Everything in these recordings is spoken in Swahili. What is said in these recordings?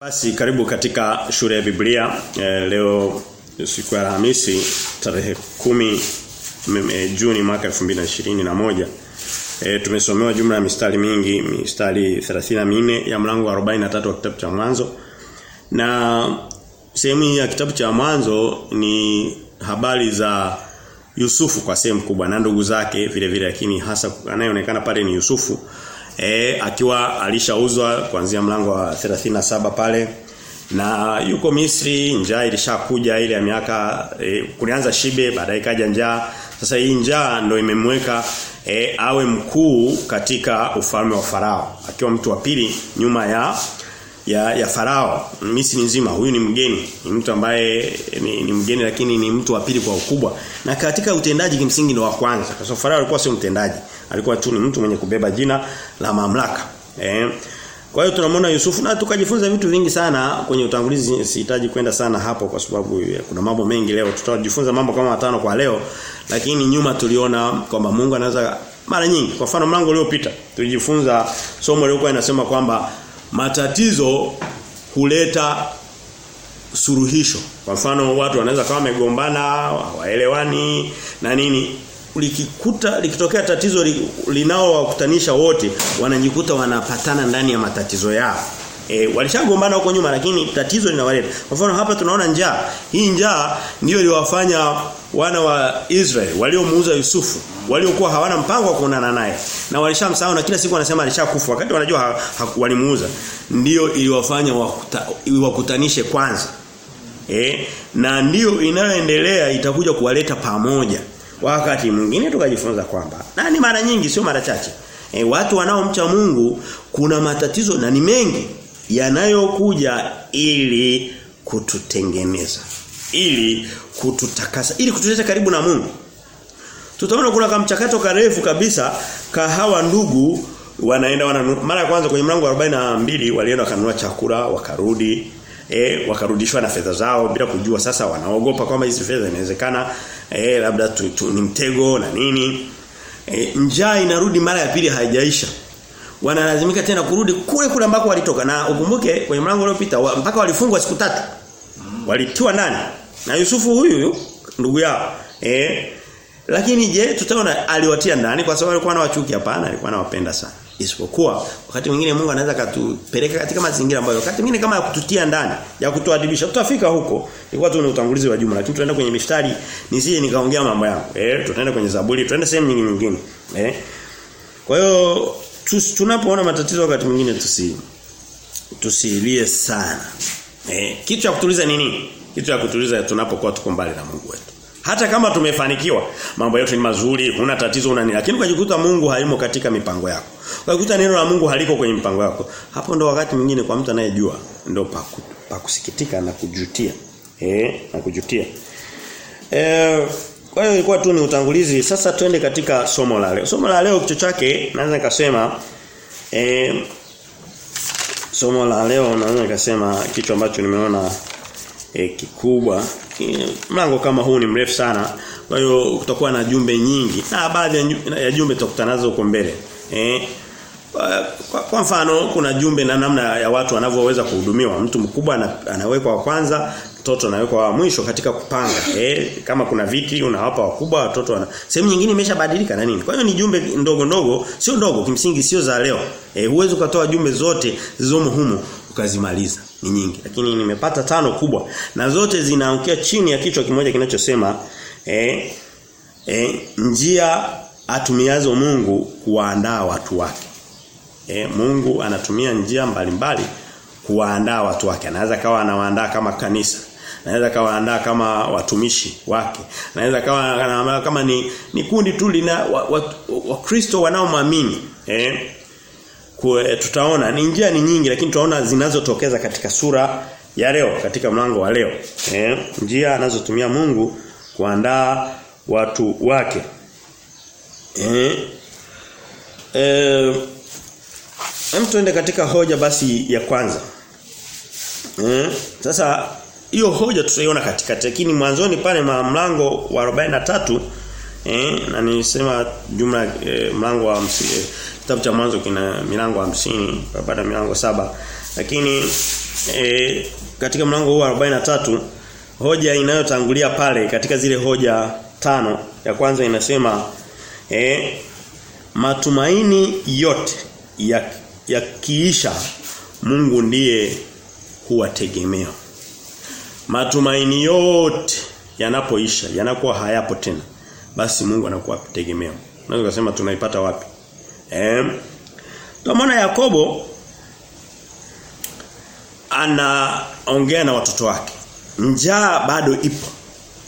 Basi karibu katika shule ya Biblia e, leo siku ya Alhamisi tarehe kumi e, Juni mwaka 2021. E, tumesomewa jumla ya mistari mingi, mistari 34 ya mlango wa 43 wa kitabu cha Mwanzo. Na sehemu ya kitabu cha Mwanzo ni habari za Yusufu kwa sehemu kubwa na ndugu zake vile vile lakini hasa anayeonekana pale ni Yusufu. E, akiwa alishauzwa kuanzia mlango wa 37 pale na yuko Misri njaa ilishakuja ile ya miaka e, kulianza shibe baadaye kaja njaa. Sasa hii njaa ndo imemweka e, awe mkuu katika ufalme wa Farao akiwa mtu wa pili nyuma ya ya, ya Farao. Misri nzima huyu ni mgeni. Ni mtu ambaye ni, ni mgeni lakini ni mtu wa pili kwa ukubwa. Na katika utendaji kimsingi ni wa kwanza. Kwa sababu Farao alikuwa sio mtendaji. Alikuwa tu ni mtu mwenye kubeba jina la mamlaka. Eh kwa hiyo tunamwona Yusufu na tukajifunza vitu vingi sana kwenye utangulizi. Sihitaji kwenda sana hapo kwa sababu kuna mambo mengi leo. Tutajifunza mambo kama matano kwa leo lakini nyuma tuliona kwamba Mungu anaweza mara nyingi kwa mfano mlango uliopita tulijifunza somo lilikuwa inasema kwamba matatizo huleta suruhisho. Kwa mfano watu wanaweza kama wamegombana, hawaelewani na nini. Likikuta likitokea tatizo li, linaowakutanisha wote, wanajikuta wanapatana ndani ya matatizo yao. E, walishagombana huko nyuma lakini tatizo linawaleta. Kwa mfano hapa tunaona njaa. Hii njaa ndio iliwafanya wana wa Israeli waliomuuza Yusufu, waliokuwa hawana mpango wa kuonana naye. Na walishamsahau na kila siku wanasema alishakufa wakati wanajua ha, ha, walimuuza. Ndio iliwafanya wakuta, wakutanishe kwanza. E, na ndio inayoendelea itakuja kuwaleta pamoja. Wakati mwingine tukajifunza kwamba na ni mara nyingi sio mara chache. E, watu wanaomcha Mungu kuna matatizo na ni mengi yanayokuja ili kututengeneza ili kututakasa ili kutuleta karibu na Mungu. Tutaona kuna kamchakato karefu kabisa kahawa ndugu wanaenda wana mara ya kwanza kwenye mlango wa 42 walienda wakanunua chakula wakarudi eh wakarudishwa na fedha zao bila kujua sasa wanaogopa kwamba hizi fedha inawezekana eh labda tu, tu, ni mtego na nini. E, njaa inarudi mara ya pili haijaisha wanalazimika tena kurudi kule kule ambako walitoka. Na ukumbuke kwenye mlango uliopita wa, mpaka walifungwa siku tatu. Walitiwa ndani. Na Yusufu huyu ndugu yao. Eh lakini je tutaona aliwatia ndani kwa sababu alikuwa anawachuki hapana alikuwa anawapenda sana. Isipokuwa wakati mwingine Mungu anaweza katupeleka katika mazingira ambayo wakati mwingine kama ya kututia ndani ya kutuadibisha. Tutafika huko. Ilikuwa tu ni utangulizi wa jumla. Lakini tunaenda kwenye mistari nisije nikaongea mambo yangu. Eh tutaenda kwenye zaburi tutaenda sehemu nyingine nyingine. Eh kwa hiyo tunapoona matatizo wakati mwingine tusi tusilie sana. Eh kitu cha kutuliza nini? Kitu cha kutuliza tunapokuwa tuko mbali na Mungu wetu. Hata kama tumefanikiwa mambo yetu ni mazuri huna tatizo una nini lakini ukajikuta Mungu hayumo katika mipango yako. Ukajikuta neno la Mungu haliko kwenye mipango yako. Hapo ndo wakati mwingine kwa mtu anayejua ndo pa, pakusikitika na kujutia. Eh na kujutia. Eh kwa hiyo ilikuwa tu ni utangulizi. Sasa twende katika somo la leo. Somo la leo kichwa chake naweza nikasema eh somo la leo naweza nikasema kichwa ambacho nimeona e, kikubwa. Mlango kama huu ni mrefu sana. Kwa hiyo kutakuwa na jumbe nyingi. Na baadhi ya jumbe tutakutana nazo huko mbele. Eh kwa, kwa, mfano kuna jumbe na namna ya watu wanavyoweza kuhudumiwa. Mtu mkubwa anawekwa wa kwanza mtoto anawekwa wa mwisho katika kupanga. Eh kama kuna viti unawapa wakubwa watoto wana sehemu nyingine imeshabadilika na nini. Kwa hiyo ni jumbe ndogo ndogo sio ndogo kimsingi sio za leo. Eh huwezi ukatoa jumbe zote zilizomo humo ukazimaliza. Ni nyingi. Lakini nimepata tano kubwa. Na zote zinaangukia chini ya kichwa kimoja kinachosema eh, eh njia atumiazo Mungu kuwaandaa watu wake eh Mungu anatumia njia mbalimbali kuwaandaa watu wake. Anaweza kawa anawaandaa kama kanisa. Anaweza kawaandaa kama watumishi wake. Anaweza kawa kama ni ni kundi tu lina wakristo wa, wa wanaomwamini. Eh Kue, tutaona. Ni njia ni nyingi lakini tutaona zinazotokeza katika sura ya leo katika mlango wa leo. Eh njia anazotumia Mungu kuandaa watu wake. Eh eh hem tuende katika hoja basi ya kwanza Hmm. sasa hiyo hoja tutaiona katika lakini mwanzoni pale mlango wa 43 eh na nilisema jumla eh, mlango wa eh, kitabu cha mwanzo kina milango 50 baada milango saba lakini eh, katika mlango huu wa 43 hoja inayotangulia pale katika zile hoja tano ya kwanza inasema eh matumaini yote ya yakiisha Mungu ndiye huwa tegemeo. Matumaini yote yanapoisha, yanakuwa hayapo tena. Basi Mungu anakuwa tegemeo. Unaweza kusema tunaipata wapi? Eh. Tumeona Yakobo anaongea na watoto wake. Njaa bado ipo.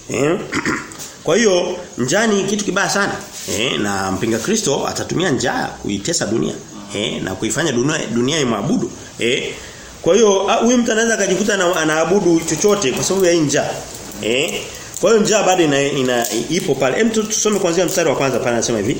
Eh? Kwa hiyo njaa ni kitu kibaya sana. Eh, na mpinga Kristo atatumia njaa kuitesa dunia. Eh, na kuifanya dunia dunia imwabudu. Eh. Kwa hiyo huyu mtu anaweza akajikuta anaabudu chochote kwa sababu ya njaa. Eh. Kwa hiyo njaa bado ina, ina ipo pale. Hem tusome kuanzia mstari wa kwanza pale anasema hivi.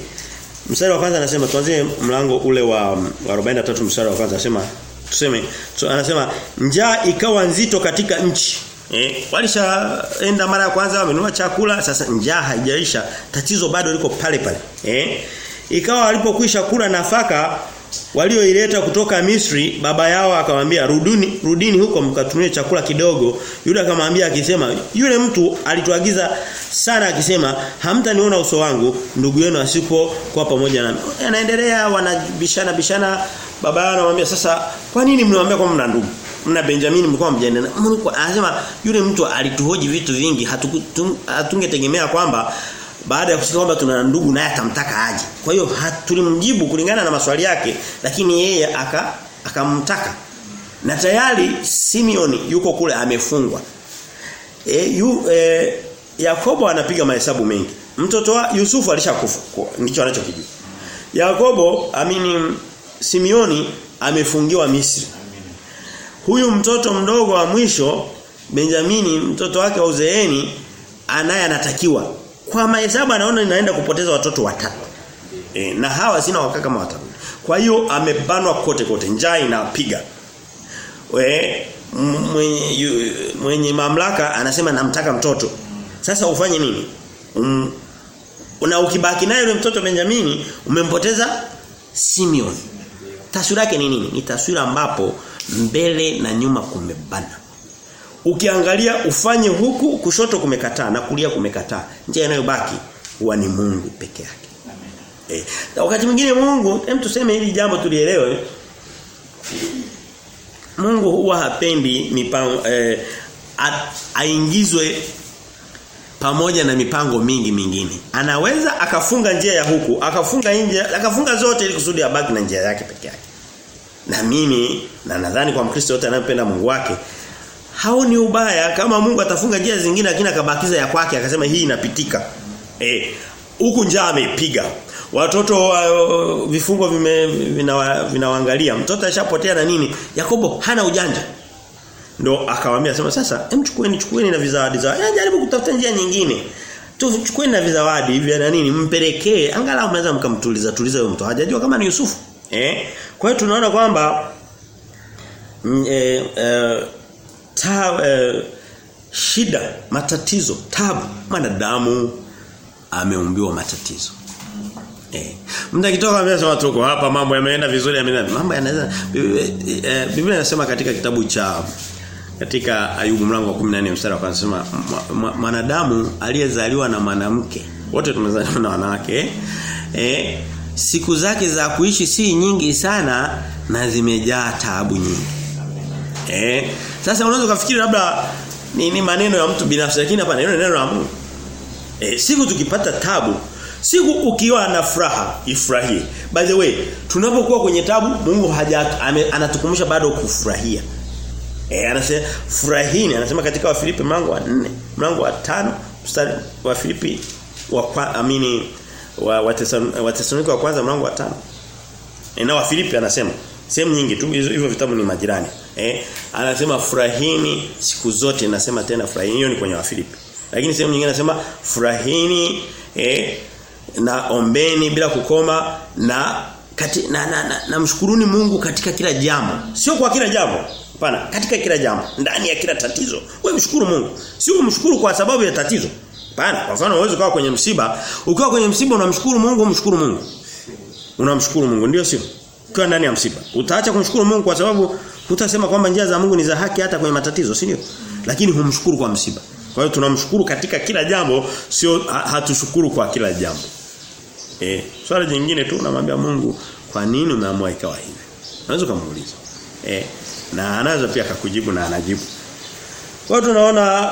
Mstari wa kwanza anasema tuanzie mlango ule wa, wa 43 mstari wa kwanza anasema tuseme so, anasema njaa ikawa nzito katika nchi. Eh, walishaenda mara ya kwanza wamenunua chakula sasa njaa haijaisha tatizo bado liko pale pale. Eh? Ikawa walipokwisha kula nafaka walioileta kutoka Misri baba yao akamwambia rudini rudini huko mkatumie chakula kidogo. Yule akamwambia akisema yule mtu alituagiza sana akisema hamtaniona uso wangu ndugu yenu asipo kwa pamoja nami. Anaendelea wanabishana bishana. Baba yao anamwambia sasa kwa nini mnawaambia kwamba mna ndugu? Mna Benjamin mlikuwa mjane anasema yule mtu alituhoji vitu vingi hatungetegemea kwamba baada ya kusikia kwamba tuna ndugu naye atamtaka aje. Kwa hiyo tulimjibu kulingana na maswali yake lakini yeye aka akamtaka. Na tayari Simeoni yuko kule amefungwa. E, yu, e, Yakobo anapiga mahesabu mengi. Mtoto wa Yusufu alishakufa. Ndicho anachokijua. Yakobo amini Simeoni amefungiwa Misri. Huyu mtoto mdogo wa mwisho Benjamini mtoto wake wa uzeeni anaye anatakiwa kwa mahesabu anaona inaenda kupoteza watoto watatu. E, na hawa sina wakaka kama watatu. Kwa hiyo amebanwa kote kote njaa inapiga. We mwenye, mwenye mamlaka anasema namtaka mtoto. Sasa ufanye nini? Um, na ukibaki naye yule mtoto Benjamini umempoteza Simeon. Taswira yake ni nini? Ni taswira ambapo mbele na nyuma kumebana. Ukiangalia ufanye huku kushoto kumekataa na kulia kumekataa. Njia inayobaki huwa ni Mungu peke yake. Eh, wakati mwingine Mungu, hem tuseme hili jambo tulielewe. Mungu huwa hapendi mipango eh, aingizwe pamoja na mipango mingi mingine. Anaweza akafunga njia ya huku, akafunga nje, akafunga zote ili kusudi abaki na njia yake peke yake. Na mimi na nadhani kwa Mkristo yote anayempenda Mungu wake haoni ubaya kama Mungu atafunga njia zingine lakini akabakiza ya kwake akasema hii inapitika. Eh, huku njaa amepiga. Watoto uh, vifungo vime vinawaangalia. Vina Mtoto ashapotea na nini? Yakobo hana ujanja. Ndo akawaambia sema sasa hem chukueni na vizawadi za. Ya, jaribu kutafuta njia nyingine. Tu chukueni na vizawadi hivi na nini mpelekee angalau mnaweza mkamtuliza tuliza huyo mtu. Hajajua kama ni Yusufu. Eh? Kwa hiyo tunaona kwamba eh, eh, ta, eh, shida, matatizo, tabu, mwanadamu ameumbiwa matatizo. Eh. Mtu akitoka amesema tuko hapa mambo yameenda vizuri yameenda. Mambo yanaweza eh, Biblia inasema katika kitabu cha katika Ayubu mlango wa 14 mstari wa kwanza sema mwanadamu aliyezaliwa na mwanamke wote tumezaliwa na wanawake eh siku zake za kuishi si nyingi sana na zimejaa taabu nyingi. Eh sasa unaweza kufikiri labda ni, ni maneno ya mtu binafsi lakini hapa neno neno la Mungu. Eh siku tukipata tabu Siku ukiwa na furaha ifurahie. By the way, tunapokuwa kwenye tabu Mungu haja anatukumbusha bado kufurahia. Eh anasema furahini anasema katika Wafilipi mlango wa 4, mlango wa 5, mstari wa Filipi wa kwa, amini wa Wathesalonike wa kwanza mlango wa 5. E, na Wafilipi anasema sehemu nyingi tu hivyo vitabu ni majirani. Eh anasema furahini siku zote nasema tena furahini hiyo ni kwenye Wafilipi. Lakini sehemu nyingine anasema furahini eh na ombeni bila kukoma na kati, na, na, na, na mshukuruni Mungu katika kila jambo. Sio kwa kila jambo. Hapana, katika kila jambo, ndani ya kila tatizo. Wewe mshukuru Mungu. Sio umshukuru kwa sababu ya tatizo. Hapana, kwa mfano unaweza kuwa kwenye msiba, ukiwa kwenye msiba unamshukuru Mungu, umshukuru Mungu. Unamshukuru Mungu, ndio sio? Ukiwa ndani ya msiba. Utaacha kumshukuru Mungu kwa sababu Hutasema kwamba njia za Mungu ni za haki hata kwenye matatizo, si? Lakini humshukuru kwa msiba. Kwa hiyo tunamshukuru katika kila jambo, sio hatushukuru kwa kila jambo. Eh, swali jingine tu namwambia Mungu, kwa nini umeamua ikawa hivi? Unaweza kumuuliza. Eh, na anaweza pia akakujibu na anajibu. Kwa hiyo tunaona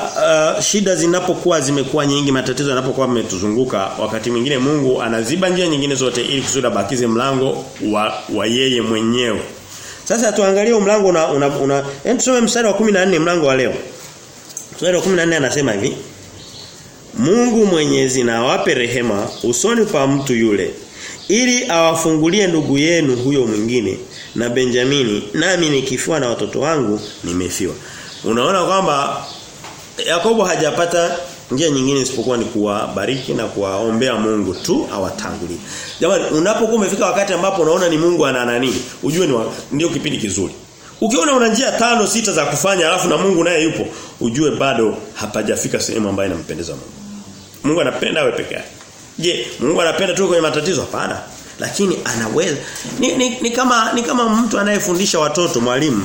uh, shida zinapokuwa zimekuwa nyingi, matatizo yanapokuwa yametuzunguka, wakati mwingine Mungu anaziba njia nyingine zote ili kusudi abakize mlango wa, wa yeye mwenyewe. Sasa tuangalie mlango una, una, una tusome mstari wa 14 mlango wa leo. Mstari wa 14 anasema hivi. Mungu Mwenyezi na awape rehema usoni pa mtu yule ili awafungulie ndugu yenu huyo mwingine na Benjamini nami nikifiwa na watoto wangu nimefiwa. Unaona kwamba Yakobo hajapata njia nyingine isipokuwa ni kuwabariki na kuwaombea Mungu tu awatangulie. Jamani unapokuwa umefika wakati ambapo unaona ni Mungu ana nani, ujue ni ndio kipindi kizuri. Ukiona una njia tano sita za kufanya alafu na Mungu naye yupo, ujue bado hapajafika sehemu ambayo inampendeza Mungu. Mungu anapenda wewe peke yake. Je, Mungu anapenda tu kwenye matatizo? Hapana. Lakini anaweza. Ni, ni, ni kama ni kama mtu anayefundisha watoto mwalimu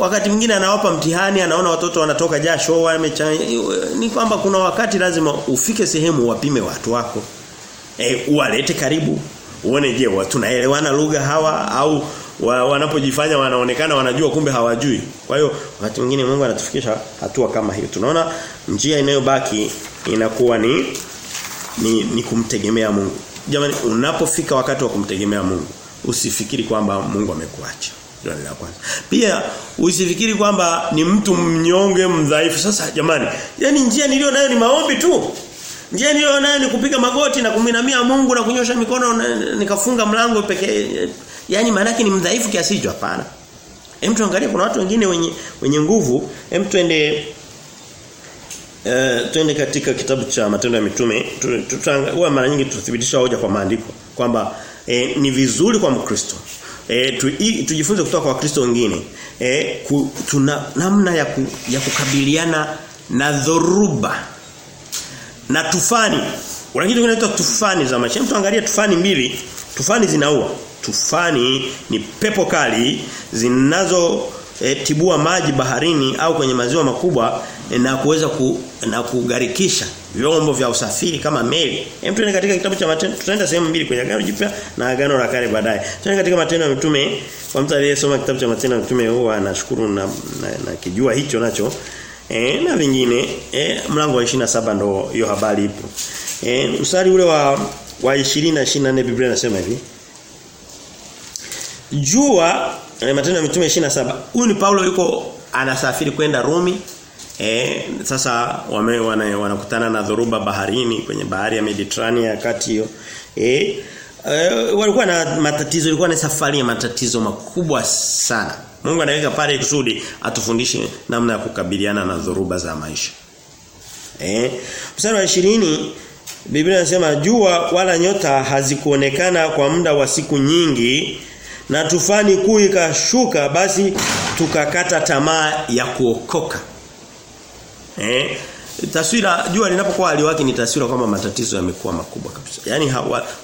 wakati mwingine anawapa mtihani anaona watoto wanatoka jasho wamechanya ni kwamba kuna wakati lazima ufike sehemu wapime watu wako. E, uwalete karibu uone je tunaelewana lugha hawa au wa, wanapojifanya wanaonekana wanajua kumbe hawajui. Kwa hiyo wakati mwingine Mungu anatufikisha hatua kama hiyo. Tunaona njia inayobaki inakuwa ni ni, ni kumtegemea Mungu. Jamani unapofika wakati wa kumtegemea Mungu usifikiri kwamba Mungu amekuacha hilo la kwanza. Pia usifikiri kwamba ni mtu mnyonge mdhaifu. Sasa jamani, yani njia niliyo nayo ni maombi tu. Njia niliyo nayo ni kupiga magoti na kuminamia Mungu na kunyosha mikono na, nikafunga mlango pekee. Yaani maana ni mdhaifu kiasi hicho hapana. Hem tuangalie kuna watu wengine wenye wenye nguvu. Hem tuende Uh, tuende katika kitabu cha matendo ya mitume huwa mara nyingi tuthibitisha hoja kwa maandiko kwamba eh, ni vizuri kwa Mkristo E, tu, tujifunze kutoka kwa Wakristo wengine. E, tuna namna ya, ku, ya kukabiliana na dhoruba na tufani. Kuna kitu kinaitwa tufani za maisha. Mtu angalia tufani mbili, tufani zinaua. Tufani ni pepo kali zinazo e, tibua maji baharini au kwenye maziwa makubwa na kuweza ku, na kugarikisha vyombo vya usafiri kama meli. Hem tuende katika kitabu cha matendo tutaenda sehemu mbili kwenye agano jipya na agano la kale baadaye. Tuende katika matendo ya mitume kwa mtu aliyesoma kitabu cha matendo ya mitume huwa anashukuru na, na, na kijua hicho nacho. E, na vingine e, mlango wa 27 ndo hiyo habari ipo. E, usari ule wa wa 20 na 24 Biblia inasema hivi. Jua e, matendo ya mitume 27. Huyu ni Paulo yuko anasafiri kwenda Rumi Eh sasa wame wanakutana na dhoruba baharini kwenye bahari ya Mediterania kati hiyo. E, e, walikuwa na matatizo ilikuwa ni safari ya matatizo makubwa sana. Mungu anaweka pale kusudi atufundishe namna ya kukabiliana na dhoruba za maisha. Eh mstari wa 20 Biblia inasema jua wala nyota hazikuonekana kwa muda wa siku nyingi na tufani kuu ikashuka basi tukakata tamaa ya kuokoka. Eh taswira jua linapokuwa aliwaki ni taswira kwamba matatizo yamekuwa makubwa kabisa. Yaani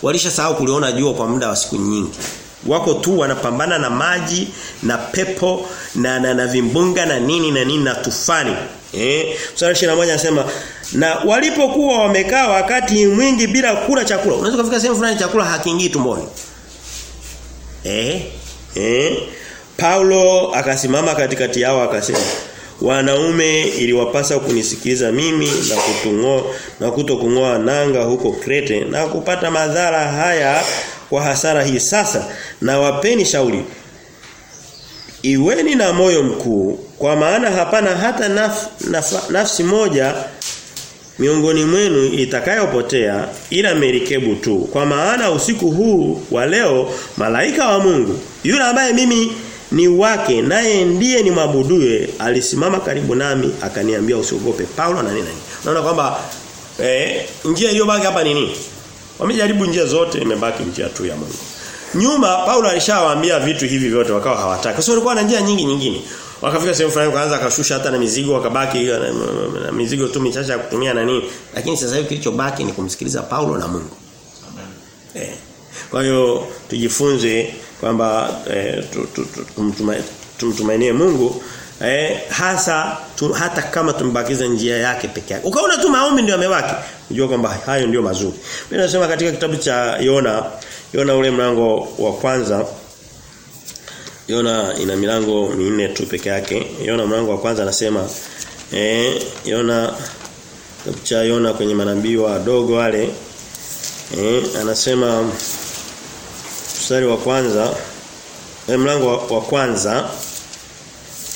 walishasahau kuliona jua kwa muda wa siku nyingi. Wako tu wanapambana na maji na pepo na na, na vimbunga na nini na nini na tufani. Eh Mstari 21 anasema na walipokuwa wamekaa wakati mwingi bila kula chakula. Unaweza kufika sehemu fulani chakula hakiingii tumboni. Eh eh Paulo akasimama katikati yao akasema wanaume iliwapasa kunisikiliza mimi na kutungoa na kutokungoa nanga huko Krete na kupata madhara haya kwa hasara hii. Sasa na wapeni shauri. Iweni na moyo mkuu kwa maana hapana hata naf, naf, nafsi moja miongoni mwenu itakayopotea ila merikebu tu. Kwa maana usiku huu wa leo malaika wa Mungu yule ambaye mimi ni wake naye ndiye ni mabuduye alisimama karibu nami akaniambia usiogope. Paulo na nini? Nani naona kwamba eh, njia iliyobaki hapa ni nini? Wamejaribu njia zote imebaki njia tu ya Mungu. Nyuma Paulo alishawaambia vitu hivi vyote wakawa hawataka sababu walikuwa na njia nyingi nyingine. Wakafika sehemu fulani wakaanza akashusha hata na mizigo wakabaki na, na mizigo tu michache ya kutumia na nini. Lakini sasa hivi kilichobaki ni kumsikiliza Paulo na Mungu. Amen. eh. Kwa hiyo tujifunze kwamba eh, tumtumainie Mungu eh, hasa tu, hata kama tumbakiza njia yake peke yake. Ukaona tu maombi ndio yamebaki, unajua kwamba hayo ndio mazuri. Mimi nasema katika kitabu cha Yona, Yona ule mlango wa kwanza Yona ina milango minne tu peke yake. Yona mlango wa kwanza anasema eh Yona kitabu cha Yona kwenye manabii wadogo wale eh anasema mstari wa kwanza. Eh, mlango wa, wa kwanza.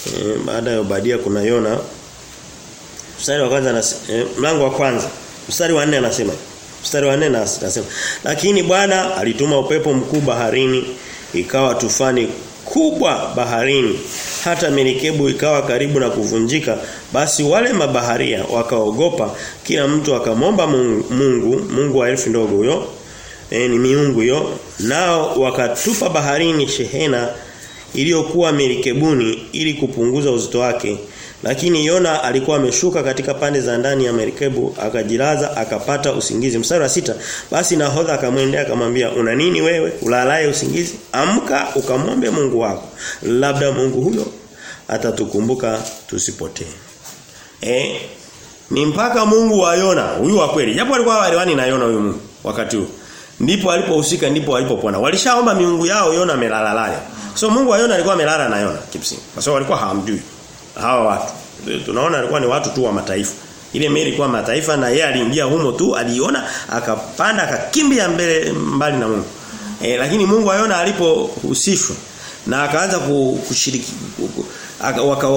Eh, baada ya Obadia kuna Yona mstari wa kwanza nas, eh, mlango wa kwanza. Mstari wa 4 anasema. Mstari wa 4 anasema lakini Bwana alituma upepo mkuu baharini ikawa tufani kubwa baharini. Hata merikebu ikawa karibu na kuvunjika basi wale mabaharia wakaogopa. Kila mtu akamomba Mungu Mungu, Mungu wa elfu ndogo huyo e, ni miungu hiyo nao wakatupa baharini shehena iliyokuwa merikebuni ili kupunguza uzito wake. Lakini Yona alikuwa ameshuka katika pande za ndani ya merikebu akajilaza akapata usingizi. Mstari wa sita basi nahodha akamwendea akamwambia una nini wewe? Ulalaye usingizi? Amka ukamwombe Mungu wako. Labda Mungu huyo atatukumbuka tusipotee. Eh ni mpaka Mungu wa Yona huyu wa kweli. Japo alikuwa aliwani na Yona huyu Mungu wakati huo ndipo alipohusika ndipo alipopona walishaomba miungu yao Yona amelalalaye so Mungu wa Yona alikuwa amelala na Yona kimsingi. Kwa sababu walikuwa hawamjui. Hawa watu. Tunaona alikuwa ni watu tu wa mataifa. Ile meli ilikuwa mataifa na yeye aliingia humo tu aliona akapanda akakimbia mbele mbali na Mungu. E, lakini Mungu ayona alipohusishwa na akaanza kushiriki waka,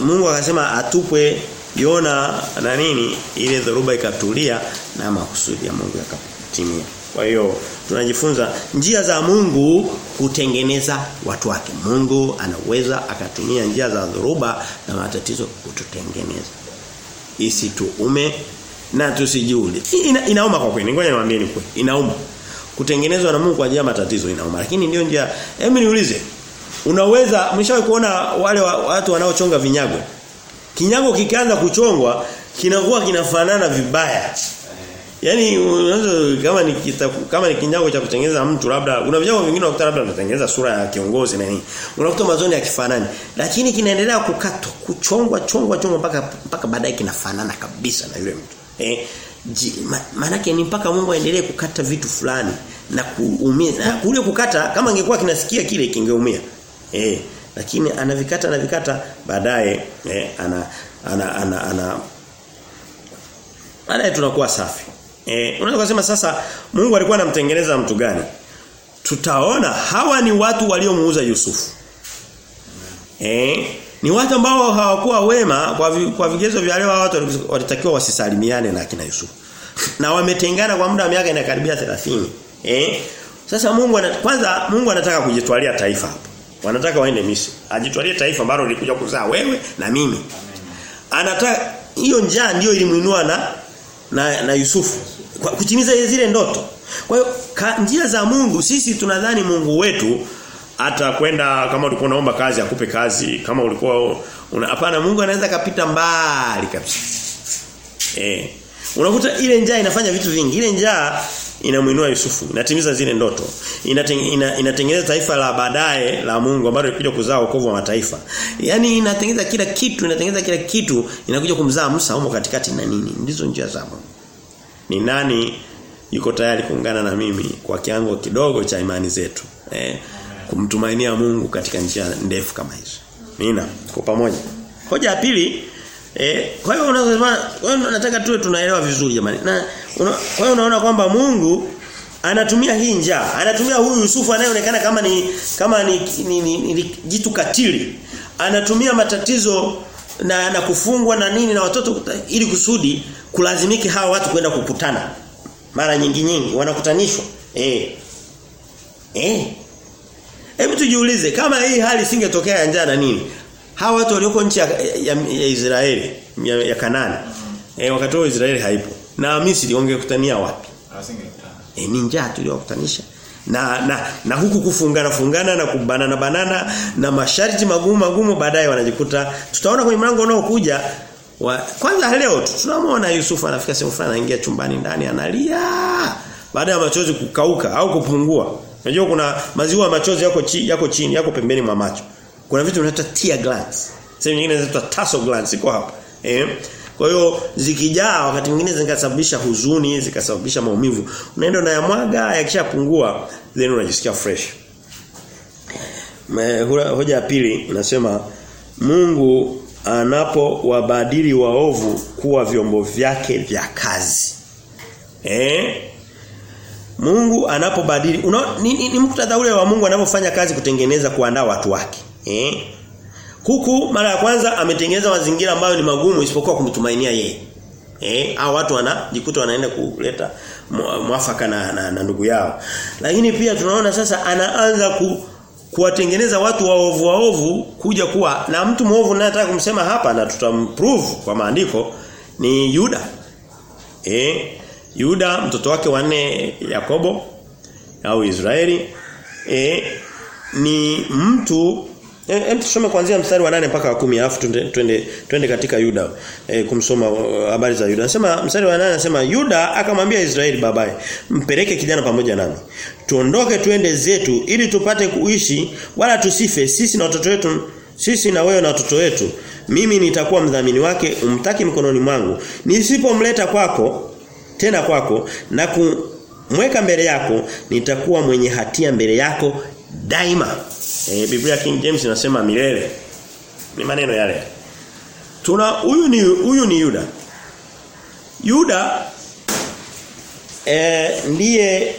Mungu akasema atupwe Yona na nini ile dhoruba ikatulia na makusudi ya Mungu yakatimia kwa hiyo tunajifunza njia za Mungu kutengeneza watu wake. Mungu anaweza akatumia njia za dhoruba na matatizo kututengeneza. Isituume na tusijuli. Ina, inauma kwa kweli. Ngoja niwaambie ni kweli. Inauma. Kutengenezwa na Mungu kwa ya matatizo inauma. Lakini ndio njia. Hebu niulize. Unaweza mshawahi kuona wale wa, watu wanaochonga vinyago? Kinyago kikianza kuchongwa kinakuwa kinafanana vibaya. Yaani kama ni kita, kama ni kinyago cha kutengeneza mtu labda kuna vinyago vingine unakuta labda unatengeneza sura ya kiongozi na nini. Unakuta mazoni ya kifanani. Lakini kinaendelea kukatwa, kuchongwa, chongwa, chongwa mpaka mpaka baadaye kinafanana kabisa na yule mtu. Eh maana ni mpaka Mungu aendelee kukata vitu fulani na kuumia. Na kule kukata kama ingekuwa kinasikia kile kingeumia. Eh lakini anavikata anavikata baadaye eh, ana ana ana, ana baadaye tunakuwa safi. Eh, unaweza kusema sasa Mungu alikuwa anamtengeneza mtu gani? Tutaona hawa ni watu waliomuuza Yusufu. Eh, ni watu ambao hawakuwa wema kwa vi, kwa vigezo vya leo watu walitakiwa wasisalimiane na kina Yusufu. Na wametengana kwa muda wa miaka inakaribia 30. Eh? Sasa Mungu ana, kwanza Mungu anataka kujitwalia taifa hapo. Wanataka waende Misri. Ajitwalie taifa ambalo lilikuja kuzaa wewe na mimi. Anataka hiyo njaa ndio ilimuinua na na, na Yusufu kwa kutimiza zile ndoto. Kwa hiyo njia za Mungu sisi tunadhani Mungu wetu atakwenda kama ulikuwa unaomba kazi akupe kazi kama ulikuwa hapana Mungu anaweza kapita mbali kabisa. Eh. Unakuta ile njaa inafanya vitu vingi. Ile njaa inamuinua Yusufu, inatimiza zile ndoto. Inateng, ina, inatengeneza taifa la baadaye la Mungu ambalo likuja kuzaa wokovu wa mataifa. Yaani inatengeneza kila kitu, inatengeneza kila kitu, inakuja kumzaa Musa huko katikati na nini? Ndizo njia za Mungu. Ni nani yuko tayari kuungana na mimi kwa kiango kidogo cha imani zetu? Eh, kumtumainia Mungu katika njia ndefu kama hizo. Nina kwa pamoja. Hoja ya pili Eh, kwa hiyo unasema nataka tuwe tunaelewa vizuri jamani. Na una, kwa hiyo unaona kwamba Mungu anatumia hii njaa, anatumia huyu Yusufu anayeonekana kama ni kama ni, ni, ni, ni, ni jitu katili. Anatumia matatizo na na kufungwa na nini na watoto ili kusudi kulazimiki hawa watu kwenda kukutana. Mara nyingi nyingi wanakutanishwa. Eh. Eh. Hebu tujiulize kama hii hali singetokea njaa na nini? Hawa watu walioko nchi ya, ya, ya Israeli ya, ya Kanani. Eh wakati huo Israeli haipo. Na Misri wangekutania wapi? Hawasingekutana. Eh ni njaa tuliyokutanisha. Na na na huku kufungana fungana na kubanana banana na masharti magumu magumu baadaye wanajikuta tutaona kwenye mlango unaokuja wa, kwanza leo tunamwona Yusufu anafika sehemu fulani anaingia chumbani ndani analia baada ya machozi kukauka au kupungua. Unajua kuna maziwa ya machozi yako chi, yako chini yako pembeni mwa macho. Kuna vitu vinaitwa tear glands. Sehemu nyingine zinaitwa tassel glands iko hapa. Eh? Kwa hiyo zikijaa wakati mwingine zikasababisha huzuni, zikasababisha maumivu. Unaenda na yamwaga yakishapungua then unajisikia fresh. Hoja ya pili inasema Mungu anapowabadili waovu kuwa vyombo vyake vya kazi. Eh? Mungu anapobadili ni, ni, ni mkutadha ule wa Mungu anapofanya kazi kutengeneza kuandaa watu wake. Eh? Huku mara ya kwanza ametengeneza mazingira ambayo ni magumu isipokuwa kumtumainia yeye. Eh, hao watu wanajikuta wanaenda kuleta mwafaka na, na, na ndugu yao. Lakini pia tunaona sasa anaanza ku, kuwatengeneza watu waovu waovu kuja kuwa na mtu mwovu nataka kumsema hapa na tutamprove kwa maandiko ni Yuda. Eh, Yuda mtoto wake wa nne Yakobo au Israeli eh, ni mtu Hem tusome kuanzia mstari wa nane mpaka wa 10 alafu twende twende twende katika Yuda e, kumsoma habari za Yuda. Anasema mstari wa 8 anasema Yuda akamwambia Israeli babaye, mpeleke kijana pamoja nami. Tuondoke twende zetu ili tupate kuishi wala tusife sisi na watoto wetu sisi na wewe na watoto wetu. Mimi nitakuwa mdhamini wake umtaki mkononi mwangu. Nisipomleta kwako tena kwako na kumweka mbele yako nitakuwa mwenye hatia mbele yako daima. E, Biblia King James inasema milele. Ni maneno yale. Tuna huyu ni huyu ni Yuda. Yuda eh ndiye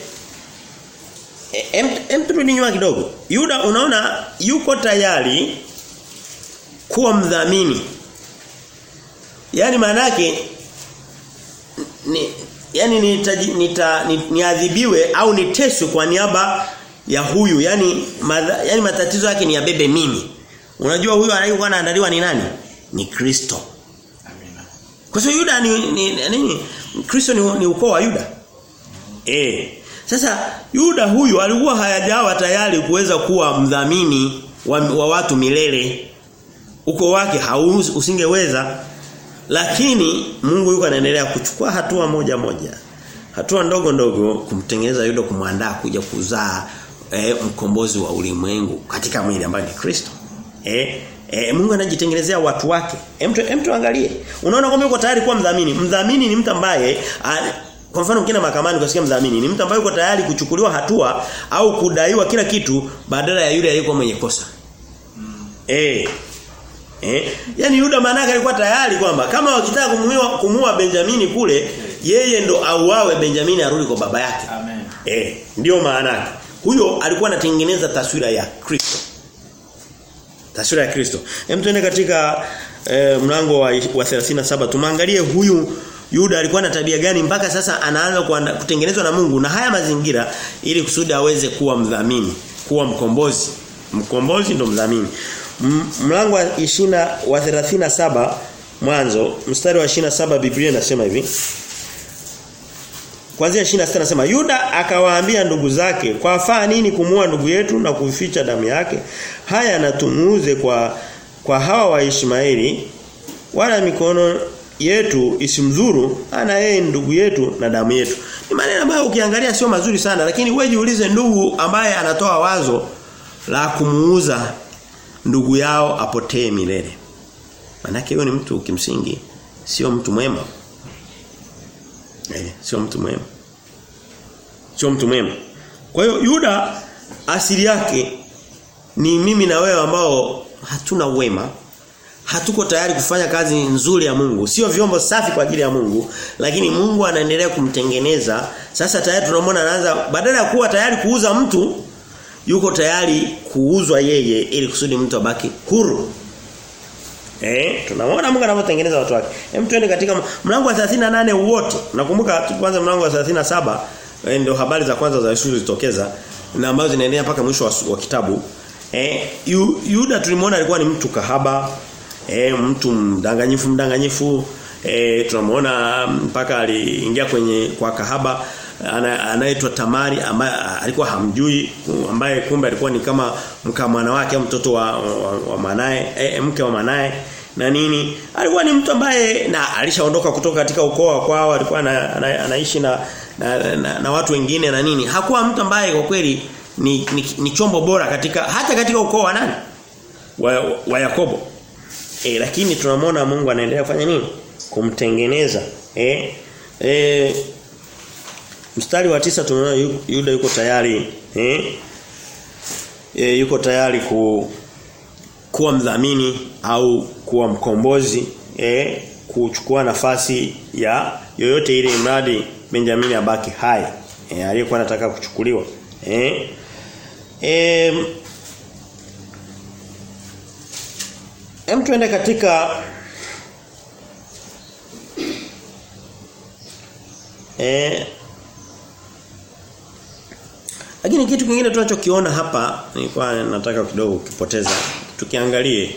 em, em turudi nyuma kidogo. Yuda unaona yuko tayari kuwa mdhamini. Yaani maana yake ni yani nitaji, nita niadhibiwe au niteswe kwa niaba ya huyu yani madha, yani matatizo yake ni yabebe mimi. Unajua huyu anayekuwa anaandaliwa ni nani? Ni Kristo. Amina. Kwa sababu Yuda ni ni nini? Kristo ni, ni ukoo wa Yuda. Eh. Sasa Yuda huyu alikuwa hayajawa tayari kuweza kuwa mdhamini wa, wa watu milele. Uko wake haus, usingeweza lakini Mungu yuko anaendelea kuchukua hatua moja moja. Hatua ndogo ndogo kumtengeneza Yuda kumwandaa kuja kuzaa eh, mkombozi wa ulimwengu katika mwili ambaye ni Kristo. Eh, eh Mungu anajitengenezea watu wake. Hem hem tuangalie. Unaona kwamba yuko tayari kuwa mdhamini. Mdhamini ni mtu ambaye kwa mfano ukienda mahakamani ukasikia mdhamini ni mtu ambaye yuko tayari kuchukuliwa hatua au kudaiwa kila kitu badala ya yule aliyekuwa mwenye kosa. Eh. Eh? Yaani Yuda maana alikuwa tayari kwamba kama wakitaka kumuua kumuua Benjamini kule yeye ndo auawe Benjamini arudi kwa baba yake. Amen. Eh, ndio maana yake. Huyo alikuwa anatengeneza taswira ya Kristo. Taswira ya Kristo. Hem tuende katika eh, mlango wa, wa 37 tumangalie huyu Yuda alikuwa na tabia gani mpaka sasa anaanza kutengenezwa na Mungu na haya mazingira ili kusudi aweze kuwa mdhamini, kuwa mkombozi. Mkombozi ndo mdhamini. Mlango wa 20 wa 37 mwanzo mstari wa 27 Biblia inasema hivi Kuanzia 26 anasema Yuda akawaambia ndugu zake kwa faa nini kumua ndugu yetu na kuficha damu yake? Haya natumuuze kwa kwa hawa wa Ishmaeli wala mikono yetu isimzuru ana yeye ndugu yetu na damu yetu. Ni maneno ambayo ukiangalia sio mazuri sana lakini wewe jiulize ndugu ambaye anatoa wazo la kumuuza ndugu yao apotee milele. Manake huyo ni mtu kimsingi sio mtu mwema Eh, sio mtu mwema. Sio mtu mwema. Kwa hiyo Yuda asili yake ni mimi na wewe ambao hatuna wema. Hatuko tayari kufanya kazi nzuri ya Mungu. Sio vyombo safi kwa ajili ya Mungu, lakini Mungu anaendelea kumtengeneza. Sasa tayari tunamwona anaanza badala ya kuwa tayari kuuza mtu yuko tayari kuuzwa yeye ili kusudi mtu abaki huru. Eh, tunaona Mungu anavyotengeneza watu wake. Hem tuende katika mlango wa 38 wote. Nakumbuka kwanza mlango wa 37 eh, ndio habari za kwanza za Yesu zilitokeza na ambazo zinaendelea mpaka mwisho wa, wa kitabu. Eh, yu, Yuda tulimwona alikuwa ni mtu kahaba, eh, mtu mdanganyifu mdanganyifu. Eh, tunamuona mpaka aliingia kwenye kwa kahaba anaitwa Tamari ambaye alikuwa hamjui ambaye kumbe alikuwa ni kama mka mwana wake au mtoto wa, wa, wa manaye e, mke wa manaye na nini alikuwa ni mtu ambaye na alishaondoka kutoka katika ukoo wa kwao alikuwa na, ana, anaishi na na, na na watu wengine na nini hakuwa mtu ambaye kwa kweli ni, ni, ni chombo bora katika hata katika ukoo wa nani wa, wa Yakobo. E, lakini tunamwona Mungu anaendelea kufanya nini? Kumtengeneza. Eh? E, mstari wa tisa tunaona Yuda yuko tayari eh? E, yuko tayari ku kuwa mdhamini au kuwa mkombozi eh? Kuchukua nafasi ya yoyote ile mradi Benjamin abaki hai e, aliyekuwa anataka kuchukuliwa eh? E, Hem tuende katika eh lakini kitu kingine tunachokiona hapa nilikuwa nataka kidogo kipoteza tukiangalie.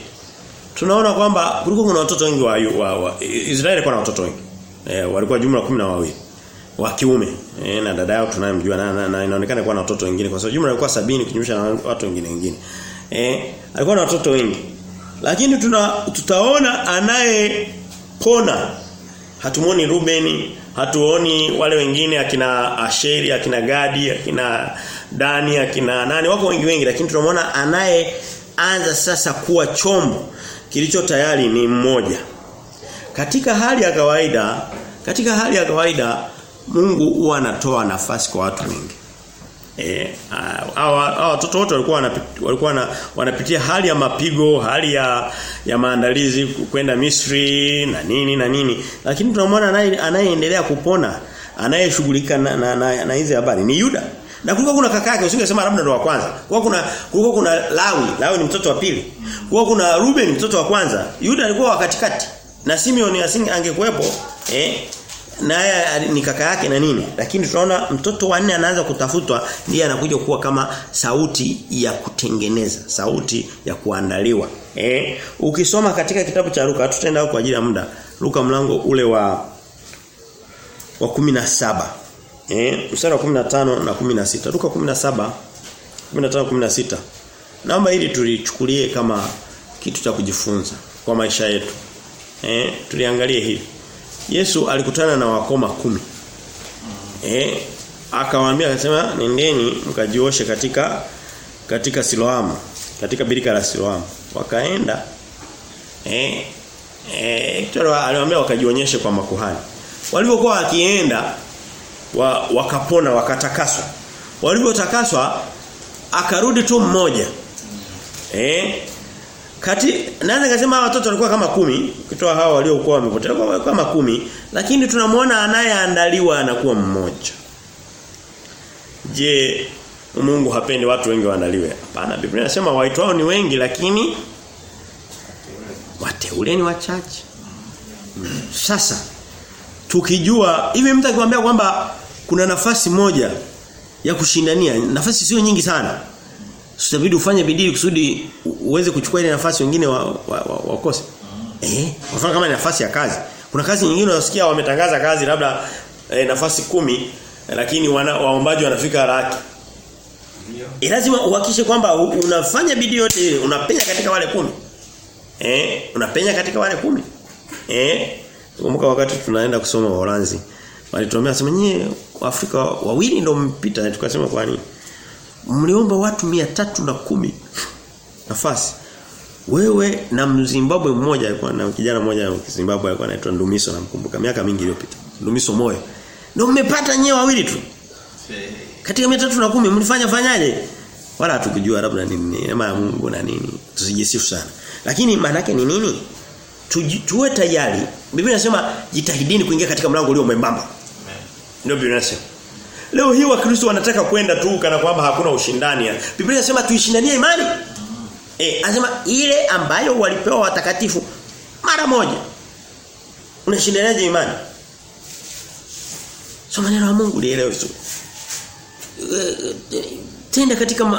Tunaona kwamba kulikuwa kuna watoto wengi wa, wa, wa Israeli ilikuwa na watoto wengi. E, walikuwa jumla kumi na wawili. Wa kiume. E, na dada yao tunayemjua na, na, na inaonekana kuwa na watoto wengine kwa sababu jumla ilikuwa sabini kujumlisha na watu wengine wengine. Eh alikuwa na watoto wengi. Lakini tuna tutaona anayepona hatumuoni Rubeni hatuoni wale wengine akina Asheri akina Gadi akina Dani akina nani wako wengi wengi lakini tunamwona anayeanza sasa kuwa chombo kilicho tayari ni mmoja. Katika hali ya kawaida katika hali ya kawaida Mungu huwa anatoa nafasi kwa watu wengi Eh, hawa watoto wote walikuwa walikuwa na, wanapitia hali ya mapigo, hali ya ya maandalizi kwenda Misri na nini na nini. Lakini tunamwona anayeendelea kupona, anayeshughulika na na, na, na hizi habari ni Yuda. Na kulikuwa kuna kaka yake usingesema labda ndo wa kwanza. Kulikuwa kuna kulikuwa kuna Lawi, Lawi ni mtoto wa pili. Kulikuwa kuna Ruben mtoto wa kwanza. Yuda alikuwa wa katikati. Na Simeon asinge angekuepo eh naye ni kaka yake na nini. Lakini tunaona mtoto wa nne anaanza kutafutwa ndiye anakuja kuwa kama sauti ya kutengeneza sauti ya kuandaliwa. Eh ukisoma katika kitabu cha Luka tutaenda kwa ajili ya muda. Luka mlango ule wa wa 17 eh mstari wa 15 na 16 Luka 17 15 16 naomba hili tulichukulie kama kitu cha kujifunza kwa maisha yetu. Eh tuliangalie hili Yesu alikutana na wakoma kumi. Eh akawaambia akasema nendeni mkajioshe katika katika Siloamu, katika birika la Siloamu. Wakaenda eh eh aliwaambia wakajionyeshe kwa makuhani. Walivyokuwa wakienda wa, wakapona wakatakaswa. Walivyotakaswa akarudi tu mmoja. Eh kati nani akasema watoto walikuwa kama kumi kutoa hao waliokuwa wamepotea kama kumi lakini tunamwona anayeandaliwa anakuwa mmoja. Je, Mungu hapendi watu wengi waandaliwe? Hapana, Biblia inasema waitwao ni wengi lakini wateule ni wachache. Sasa tukijua hivi mtu akikwambia kwamba kuna nafasi moja ya kushindania, nafasi sio nyingi sana Usitabidi ufanye bidii kusudi uweze kuchukua ile nafasi wengine wakose. Wa, wa, wa wakose. eh, mfano kama ni nafasi ya kazi. Kuna kazi nyingine unasikia wametangaza kazi labda eh, nafasi kumi eh, lakini wana, waombaji wanafika laki. Eh, lazima uhakishe kwamba unafanya bidii yote unapenya katika wale kumi. Eh, unapenya katika wale kumi. Eh, kumbuka wakati tunaenda kusoma Waholanzi, walituambia sema nyie Afrika wawili ndio mpita tukasema kwa nini? Mliomba watu mia tatu na kumi. Nafasi. Wewe na Mzimbabwe mmoja alikuwa na kijana mmoja wa Zimbabwe alikuwa anaitwa Ndumiso namkumbuka miaka mingi iliyopita. Ndumiso moyo. Ndio mmepata nyewe wawili tu? Katika mia tatu na kumi mlifanya fanyaje? Wala hatukujua labda ni neema ya Mungu na nini. Tusijisifu sana. Lakini maana yake ni nini? Tuwe tayari. Biblia inasema jitahidini kuingia katika mlango ulio mwembamba. Ndio Biblia inasema Leo hii wakristo wanataka kwenda tu kana kwamba hakuna ushindani. Biblia inasema tuishindanie imani. Eh, anasema ile ambayo walipewa watakatifu mara moja. Unashindanaje imani? Soma neno la Mungu lielewe vizuri. Tenda katika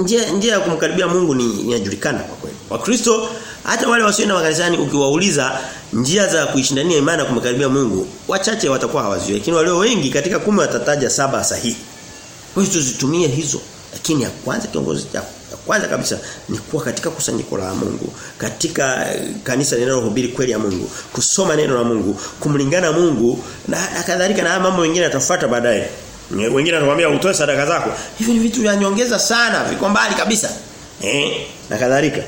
njia njia ya kumkaribia Mungu ni inajulikana kwa kweli. Wakristo hata wale wasioenda makanisani ukiwauliza njia za kuishindania imani na kumkaribia Mungu wachache watakuwa hawajui lakini walio wengi katika kumi watataja saba sahihi. Kwa hiyo tuzitumie hizo. Lakini ya kwanza kiongozi cha kwanza kabisa ni kuwa katika kusanyiko la Mungu, katika kanisa linalohubiri kweli ya Mungu, kusoma neno la Mungu, kumlingana Mungu na, na kadhalika na mambo mengine yatafuata baadaye. Wengine wanakuambia utoe sadaka zako. Hivi ni vitu vya nyongeza sana, viko mbali kabisa. Eh, na kadhalika.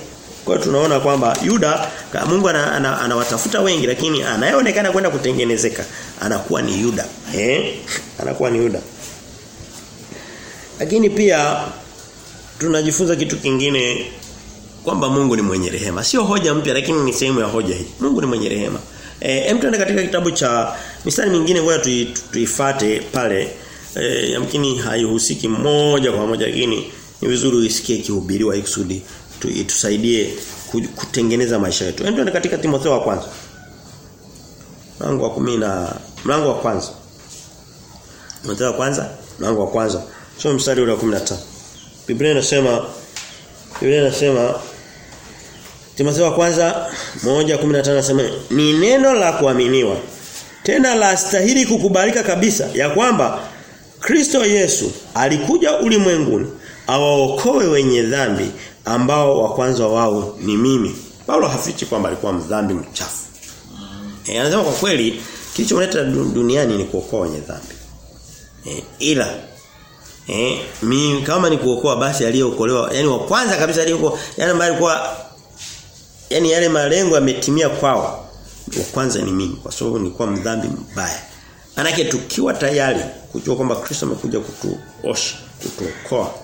Kwa hiyo tunaona kwamba Yuda Mungu anawatafuta ana, ana wengi lakini anayeonekana kwenda kutengenezeka anakuwa ni Yuda. Eh? Anakuwa ni Yuda. Lakini pia tunajifunza kitu kingine kwamba Mungu ni mwenye rehema. Sio hoja mpya lakini ni sehemu ya hoja hii. Mungu ni mwenye rehema. Eh hem tuende katika kitabu cha mistari mingine ngoja tuifate pale. Eh yamkini haihusiki moja kwa moja lakini ni vizuri uisikie kihubiriwa ikusudi itusaidie kutengeneza maisha yetu. Endo tuende katika Timotheo wa kwanza. Mlango wa 10 na mlango wa kwanza. Timotheo wa kwanza, mlango wa kwanza. Sio mstari ule wa 15. Biblia inasema Biblia inasema Timotheo wa kwanza 1:15 nasema ni neno la kuaminiwa tena la stahili kukubalika kabisa ya kwamba Kristo Yesu alikuja ulimwenguni awaokoe wenye dhambi ambao wa kwanza wao ni mimi. Paulo hafichi kwamba alikuwa mdhambi mchafu. E, anasema kwa kweli kilichomleta duniani ni kuokoa wenye dhambi. E, ila eh mimi kama ni kuokoa basi aliyeokolewa yani wa kwanza kabisa aliyeokoa yani ambaye alikuwa yani yale malengo yametimia kwao wa kwanza ni mimi kwa sababu nilikuwa mdhambi mbaya manake tukiwa tayari kujua kwamba Kristo amekuja kutuosha kutuokoa.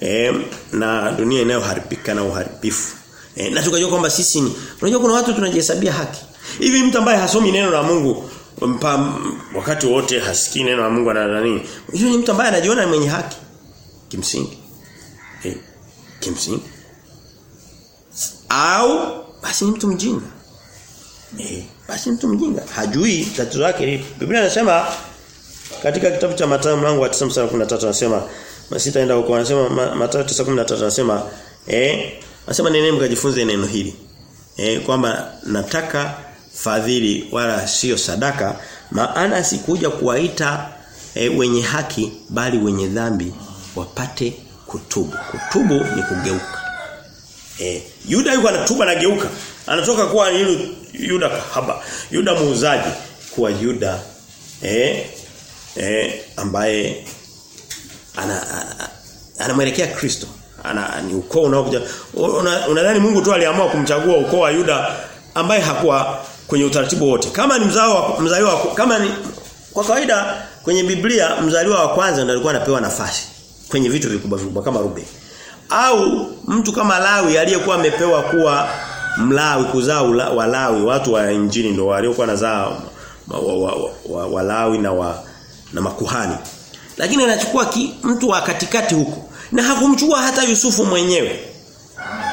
Eh na dunia inayoharibika na uharibifu. E, na tukajua kwamba sisi ni unajua kuna watu tunajihesabia haki. Hivi mtu ambaye hasomi neno la Mungu mpa, wakati wote hasikii neno la Mungu ana nani? Hiyo ni mtu ambaye anajiona mwenye haki. Kimsingi. Eh kimsingi. Au basi mtu mjinga. Eh basi mtu mjinga. Hajui tatizo lake lipi. Biblia inasema katika kitabu cha Mathayo mlango wa 9 mstari 13 anasema masitaenda huko anasema Mathayo 9:13 anasema eh anasema nene mkajifunze neno hili. Eh kwamba nataka fadhili wala sio sadaka maana sikuja kuwaita e, wenye haki bali wenye dhambi wapate kutubu. Kutubu ni kugeuka. E, Yuda yuko anatuba na geuka. Anatoka kuwa Yuda kahaba. Yuda muuzaji kuwa Yuda eh eh ambaye ana anamwelekea ana Kristo ana ni ukoo unaokuja unadhani una Mungu tu aliamua kumchagua ukoo wa Yuda ambaye hakuwa kwenye utaratibu wote. Kama ni mzao mzaliwa kama ni kwa kawaida kwenye Biblia mzaliwa wa kwanza ndiye alikuwa anapewa nafasi kwenye vitu vikubwa vikubwa kama Ruben. Au mtu kama Lawi aliyekuwa amepewa kuwa Mlawi kuzaa wa Lawi watu wa injili ndio waliokuwa nazaa wa, wa, wa, wa, wa Lawi na wa na makuhani. Lakini anachukua mtu wa katikati huko na hakumchukua hata Yusufu mwenyewe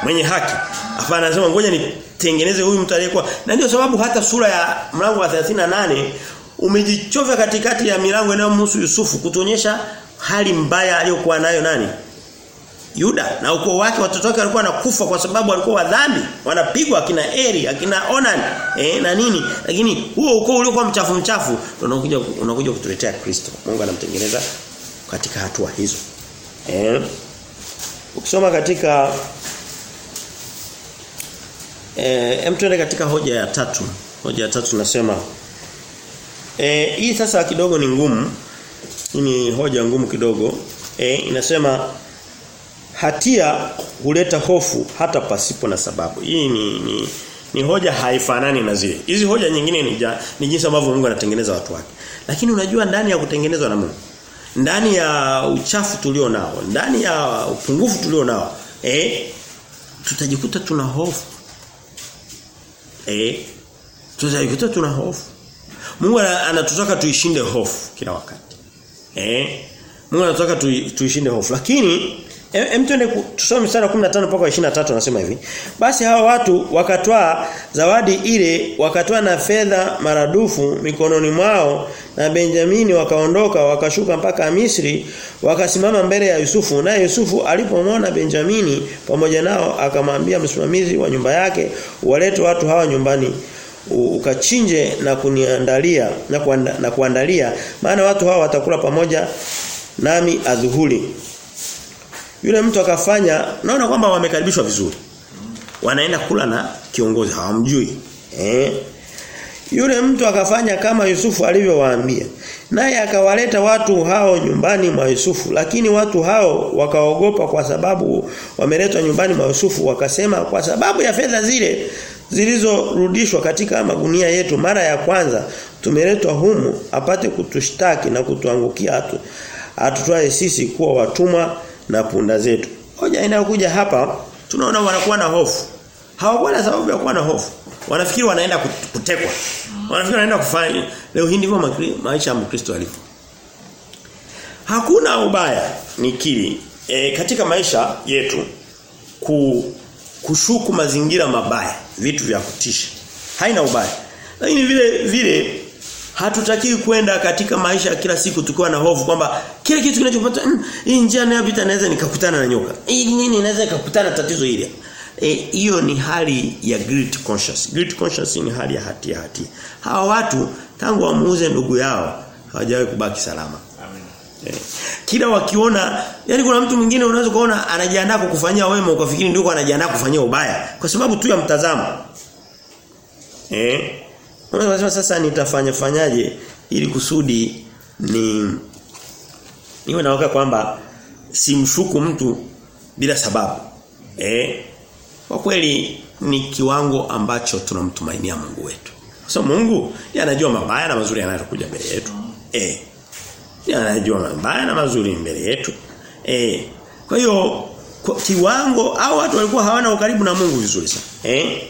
mwenye haki. Hapana anasema ngoja nitengeneze huyu mtu aliyekuwa na ndio sababu hata sura ya mlango wa 38 umejichova katikati ya milango inayomhusu Yusufu kutuonyesha hali mbaya aliyokuwa nayo nani? Yuda na ukoo wake watoto wake walikuwa wanakufa kwa sababu walikuwa wadhambi, wanapigwa akina Eri, akina Onan, eh na nini? Lakini huo ukoo uliokuwa mchafu mchafu unakuja unakuja kutuletea Kristo. Mungu anamtengeneza katika hatua hizo. Eh Ukisoma katika eh em tuende katika hoja ya tatu. Hoja ya tatu nasema eh hii sasa kidogo ni ngumu. Hii ni hoja ngumu kidogo. Eh inasema hatia huleta hofu hata pasipo na sababu. Hii ni ni, ni hoja haifanani na zile. Hizi hoja nyingine ni, ja, ni jinsi ambavyo Mungu anatengeneza watu wake. Lakini unajua ndani ya kutengenezwa na Mungu ndani ya uchafu tulio nao, ndani ya upungufu tulio nao, eh tutajikuta tuna hofu. Eh tutajikuta tuna hofu. Mungu anatutaka tuishinde hofu kila wakati. Eh Mungu anataka tuishinde hofu. Lakini Hem tuende tusome mstari wa 15 mpaka 23 anasema hivi. Basi hawa watu wakatwaa zawadi ile wakatoa na fedha maradufu mikononi mwao na Benjamini wakaondoka wakashuka mpaka Misri wakasimama mbele ya Yusufu naye Yusufu alipomwona Benjamini pamoja nao akamwambia msimamizi wa nyumba yake walete watu hawa nyumbani ukachinje na kuniandalia na kuandalia maana watu hawa watakula pamoja nami adhuhuri yule mtu akafanya naona kwamba wamekaribishwa vizuri. Wanaenda kula na kiongozi hawamjui. Eh? Yule mtu akafanya kama Yusufu alivyowaambia. Naye akawaleta watu hao nyumbani mwa Yusufu lakini watu hao wakaogopa kwa sababu wameletwa nyumbani mwa Yusufu wakasema kwa sababu ya fedha zile zilizorudishwa katika magunia yetu mara ya kwanza tumeletwa humu apate kutushtaki na kutuangukia watu. atutwae sisi kuwa watumwa na punda zetu. Hoja inayokuja hapa tunaona wanakuwa na hofu. Hawakuwa na sababu ya kuwa na hofu. Wanafikiri wanaenda kutekwa. Wanafikiri wanaenda kufanya leo hii ndivyo maisha ya Mkristo yalivyo. Hakuna ubaya nikili e, katika maisha yetu ku, kushuku mazingira mabaya, vitu vya kutisha. Haina ubaya. Lakini vile vile hatutaki kwenda katika maisha ya kila siku tukiwa na hofu kwamba kile kitu kinachopata mm, hii njia ninayopita naweza nikakutana na nyoka. Hii nini naweza nikakutana tatizo hili. Hiyo e, ni hali ya guilt conscious. Guilt conscious ni hali ya hatia hatia. Hawa watu tangu wamuuze ndugu yao hawajawahi kubaki salama. Amen. E, kila wakiona yani kuna mtu mwingine unaweza kuona anajiandaa kukufanyia wema ukafikiri ndio anajiandaa kufanyia ubaya kwa sababu tu ya mtazamo. Eh? Unaweza sasa nitafanya fanyaje ili kusudi ni niwe naoka kwamba simshuku mtu bila sababu. Eh? Kwa kweli ni kiwango ambacho tunamtumainia Mungu wetu. Kwa So Mungu ndiye anajua mabaya na mazuri yanayokuja mbele yetu. Eh. Anajua mabaya na mazuri mbele yetu. Eh. Kwa hiyo kiwango au watu walikuwa hawana ukaribu na Mungu vizuri sana. Eh?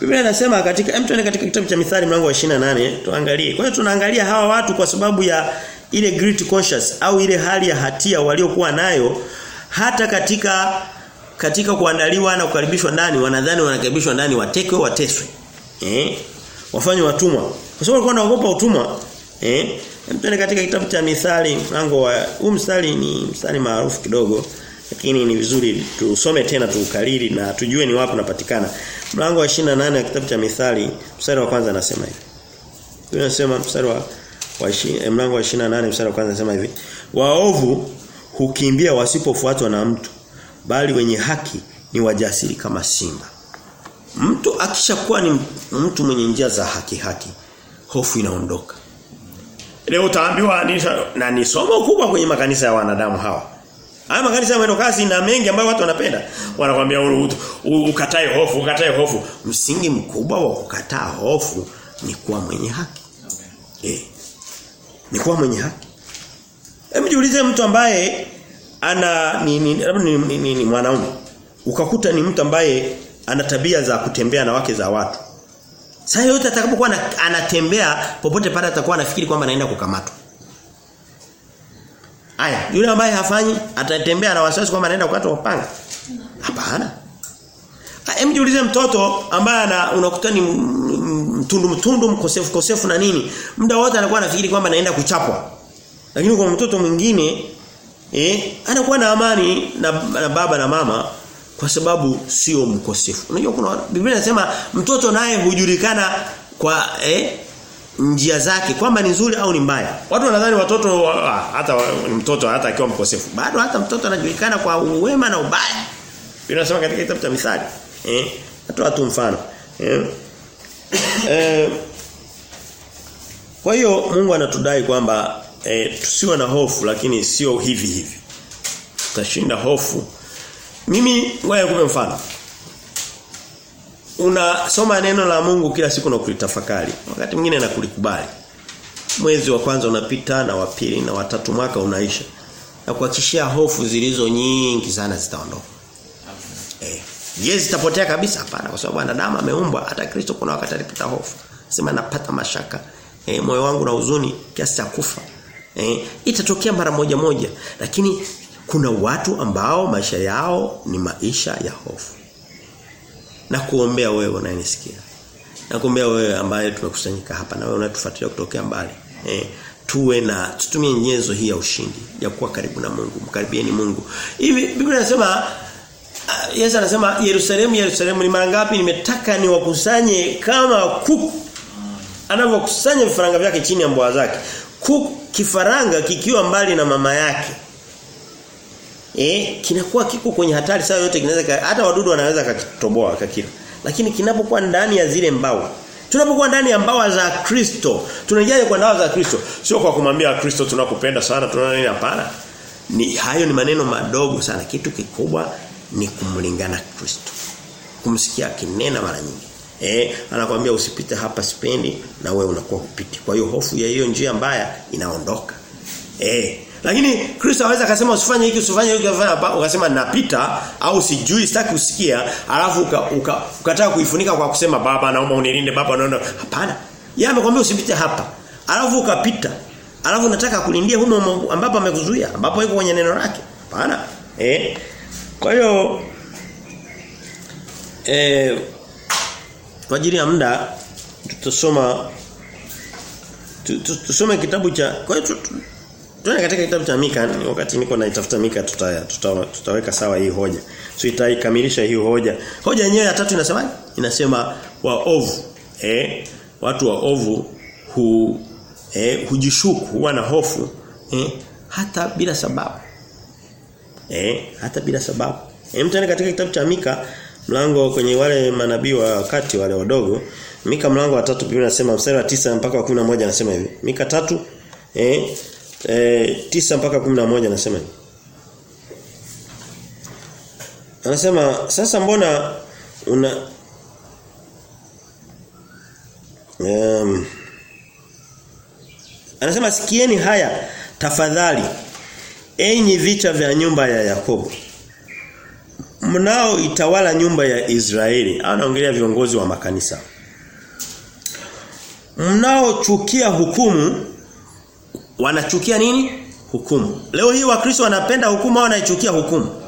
Biblia inasema katika hem tuende katika kitabu cha Mithali mlango wa 28 tuangalie. Kwa hiyo tunaangalia hawa watu kwa sababu ya ile great conscious au ile hali ya hatia waliokuwa nayo hata katika katika kuandaliwa na kukaribishwa ndani wanadhani wanakaribishwa ndani watekwe wateswe. Eh? Wafanywe watumwa. Kwa sababu walikuwa wanaogopa utumwa. Eh? Tuende katika kitabu cha Mithali mlango wa huu mstari ni mstari maarufu kidogo lakini ni vizuri tusome tena tuukariri na tujue ni wapi unapatikana. Mlango wa 28 wa kitabu cha Mithali mstari wa kwanza anasema hivi. Biblia inasema mstari wa wa ishi, mlango wa 28 mstari wa kwanza anasema hivi. Waovu hukimbia wasipofuatwa na mtu bali wenye haki ni wajasiri kama simba. Mtu akishakuwa ni mtu mwenye njia za haki haki hofu inaondoka. Leo utaambiwa na ni somo kubwa kwenye makanisa ya wanadamu hawa. Haya makanisa ya kasi na mengi ambayo watu wanapenda. Wanakuambia ukatae hofu, ukatae hofu. Msingi mkubwa wa kukataa hofu ni kuwa mwenye haki. Eh. Ni kuwa mwenye haki. Hebu jiulize mtu ambaye ana ni ni, ni, ni, ni, ni mwanaume. Ukakuta ni mtu ambaye ana tabia za kutembea na wake za watu. Sasa yote atakapokuwa anatembea popote pale atakuwa anafikiri kwamba anaenda kukamatwa. Aya, yule ambaye hafanyi atatembea na wasiwasi kwamba anaenda kukatwa upanga. Hapana. Hem jiulize mtoto ambaye ana unakuta ni mtundu mtundu mkosefu kosefu na nini, muda wote anakuwa anafikiri kwamba anaenda kuchapwa. Lakini kwa mtoto mwingine eh anakuwa na amani na, na baba na mama kwa sababu sio mkosefu. Unajua kuna Biblia inasema mtoto naye hujulikana kwa eh njia zake kwamba ni nzuri au ni mbaya. Watu wanadhani watoto ah, hata mtoto hata akiwa mkosefu. Bado hata mtoto anajulikana kwa uwema na ubaya. Biblia inasema katika kitabu cha Mithali. Eh, hata watu mfano. Eh. eh kwa hiyo Mungu anatudai kwamba eh, tusiwe na hofu lakini sio hivi hivi. Tutashinda hofu. Mimi ngoja nikupe mfano unasoma neno la Mungu kila siku na kulitafakari. Wakati mwingine na kulikubali. Mwezi wa kwanza unapita na wa pili na watatu mwaka unaisha. Na kuhakikishia hofu zilizo nyingi sana zitaondoka. Eh, je, zitapotea kabisa hapana kwa sababu wanadamu ameumbwa hata Kristo kuna wakati alipata hofu. Sema napata mashaka. Eh, moyo wangu na huzuni kiasi cha kufa. Eh, itatokea mara moja moja lakini kuna watu ambao maisha yao ni maisha ya hofu na kuombea wewe unayenisikia. Na kuombea wewe ambaye tumekusanyika hapa na wewe unatufuatilia kutokea mbali. Eh, tuwe na tutumie nyenzo hii ya ushindi ya kuwa karibu na Mungu, mkaribieni Mungu. Hivi Biblia inasema uh, Yesu anasema Yerusalemu Yerusalemu ni mara ngapi nimetaka niwakusanye kama kuku anavyokusanya vifaranga vyake chini ya mboa zake. Kuku kifaranga kikiwa mbali na mama yake eh kinakuwa kiko kwenye hatari saa yote kinaweza hata wadudu wanaweza kakitoboa kakila lakini kinapokuwa ndani ya zile mbao Tunapokuwa ndani ya mbawa za Kristo, tunajaje kwa ndawa za Kristo, sio kwa kumwambia Kristo tunakupenda sana, tunaona nini hapana. Ni hayo ni maneno madogo sana. Kitu kikubwa ni kumlingana Kristo. Kumsikia akinena mara nyingi. Eh, anakuambia usipite hapa spendi na wewe unakuwa upiti. Kwa hiyo hofu ya hiyo njia mbaya inaondoka. Eh, lakini Kristo anaweza akasema usifanye hiki usifanye hiki hapa ukasema napita au sijui sitaki kusikia alafu ukataka uka, uka kuifunika kwa kusema baba naomba unilinde baba naomba hapana. Yeye amekwambia usipite hapa. Alafu ukapita. Alafu nataka kulindia humo ambapo amekuzuia ambapo yuko kwenye neno lake. Hapana. Eh. Kwa hiyo eh kwa ajili ya muda tutasoma tusome kitabu cha kwa hiyo tuone katika kitabu cha Mika wakati niko naitafuta Mika tuta, tuta, tutaweka sawa hii hoja. So itaikamilisha hii hoja. Hoja yenyewe ya tatu inasema inasema waovu eh watu waovu hu eh hujishuku huwa na hofu eh hata bila sababu. Eh hata bila sababu. Eh mtani katika kitabu cha Mika mlango kwenye wale manabii wa wakati wale wadogo Mika mlango wa 3 Biblia inasema mstari wa 9 mpaka wa 11 anasema hivi Mika tatu eh eh 9 mpaka 11 anasema Anasema sasa mbona una um, Anasema sikieni haya tafadhali. Enyi vicha vya nyumba ya Yakobo. Mnao itawala nyumba ya Israeli. Anaongelea viongozi wa makanisa. Mnaochukia hukumu wanachukia nini hukumu leo hii wakristo wanapenda hukumu au wanaichukia hukumu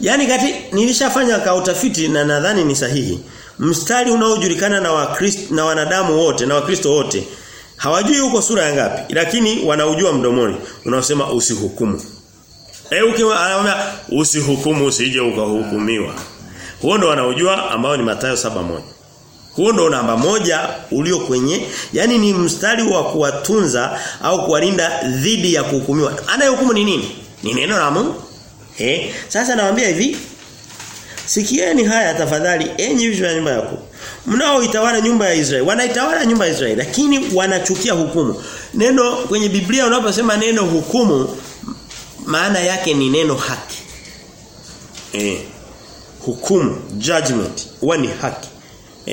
Yaani kati nilishafanya ka utafiti na nadhani ni sahihi. Mstari unaojulikana na wakristo na wanadamu wote na wakristo wote hawajui huko sura ya ngapi lakini wanaujua mdomoni unaosema usihukumu. Eh ukiwa anaomba usihukumu usije ukahukumiwa. Huo ndo wanaojua ambao ni Mathayo moja Huo ndo namba moja ulio kwenye yani ni mstari wa kuwatunza au kuwalinda dhidi ya kuhukumiwa. Anayehukumu ni nini? Ni neno la Mungu. Eh, sasa nawaambia hivi. Sikieni haya tafadhali enyi vichwa vya nyumba yako. Mnaoitawala nyumba ya Israeli. Wanaitawala nyumba ya Israeli lakini wanachukia hukumu. Neno kwenye Biblia unaposema neno hukumu maana yake ni neno haki. Eh. Hukumu, judgment, huwa ni haki.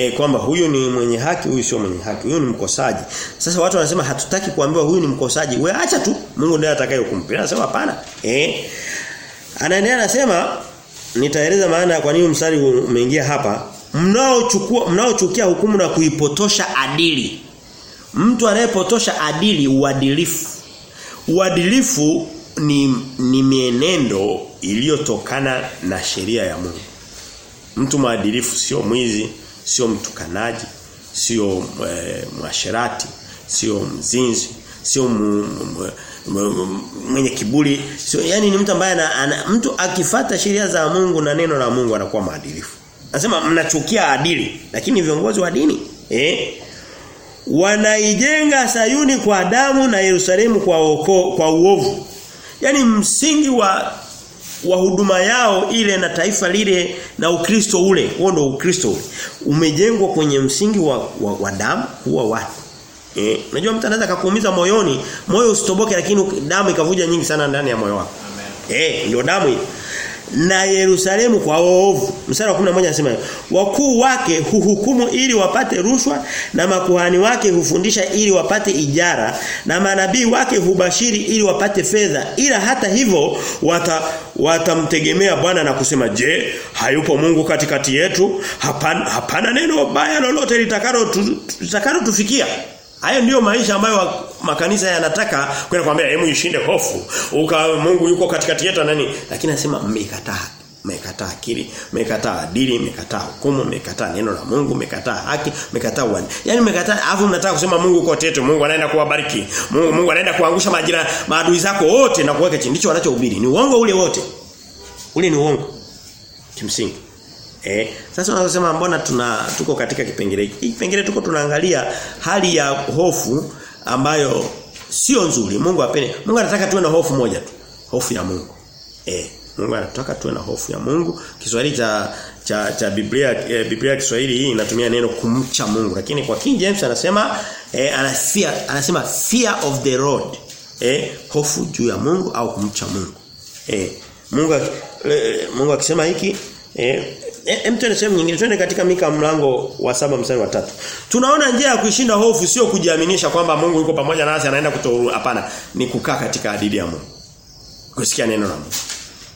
E, kwamba huyu ni mwenye haki, huyu sio mwenye haki, huyu ni mkosaji. Sasa watu wanasema hatutaki kuambiwa huyu ni mkosaji. Wewe acha tu, Mungu ndiye atakayehukumu. Anasema hapana. Eh. Anaendelea anasema nitaeleza maana kwa nini mstari umeingia hapa. Mnaochukua mnaochukia hukumu na kuipotosha adili. Mtu anayepotosha adili uadilifu. Uadilifu ni ni mienendo iliyotokana na sheria ya Mungu. Mtu mwadilifu sio mwizi, sio mtukanaji, sio e, mwasherati, sio mzinzi, sio mwenye kiburi, sio yani ni mtu ambaye mtu akifata sheria za Mungu na neno la Mungu anakuwa maadilifu. nasema mnachukia adili, lakini viongozi wa dini eh wanaijenga Sayuni kwa damu na Yerusalemu kwa oko, kwa uovu. yani msingi wa wa huduma yao ile na taifa lile na Ukristo ule, huo ndo Ukristo ule. Umejengwa kwenye msingi wa, wa, wa damu kuwa watu. Eh, unajua mtu anaweza kukuumiza moyoni, moyo usitoboke lakini damu ikavuja nyingi sana ndani ya moyo wako. Eh, ndio damu hiyo. Na Yerusalemu kwa ovu. Mstari wa 11 anasema wakuu wake huhukumu ili wapate rushwa na makuhani wake hufundisha ili wapate ijara na manabii wake hubashiri ili wapate fedha. Ila hata hivyo wata watamtegemea Bwana na kusema je hayupo Mungu katikati yetu? Hapana hapana neno baya lolote litakalo litakalo tufikia Hayo ndiyo maisha ambayo makanisa yanataka kwenda kwambia hebu ishinde hofu. Uka Mungu yuko katikati yetu nani? Lakini anasema mmekataa mmekataa akili, mmekataa adili, mmekataa hukumu, mmekataa neno la Mungu, mmekataa haki, mmekataa uani. Yaani mmekataa afu mnataka kusema Mungu yuko tetu, Mungu anaenda kuwabariki. Mungu Mungu anaenda kuangusha majira maadui zako wote na kuweka chini. Ndicho wanachohubiri. Ni uongo ule wote. Ule ni uongo. Kimsingi. Eh, sasa unasema mbona tuna tuko katika kipengele hiki? Kipengele tuko tunaangalia hali ya hofu ambayo sio nzuri. Mungu apende. Mungu anataka tuwe na hofu moja tu. Hofu ya Mungu. Eh, Mungu anataka tuwe na hofu ya Mungu. Kiswahili cha cha cha Biblia eh, Biblia Kiswahili hii inatumia neno kumcha Mungu lakini kwa King James anasema eh, anasia, anasema fear of the Lord eh, hofu juu ya Mungu au kumcha Mungu eh, Mungu eh, Mungu akisema hiki eh, Hem tuende sehemu nyingine twende katika Mika mlango wa saba mstari wa tatu. Tunaona njia ya kuishinda hofu sio kujiaminisha kwamba Mungu yuko pamoja nasi anaenda kutoa hapana ni kukaa katika adili ya Mungu. Kusikia neno la Mungu.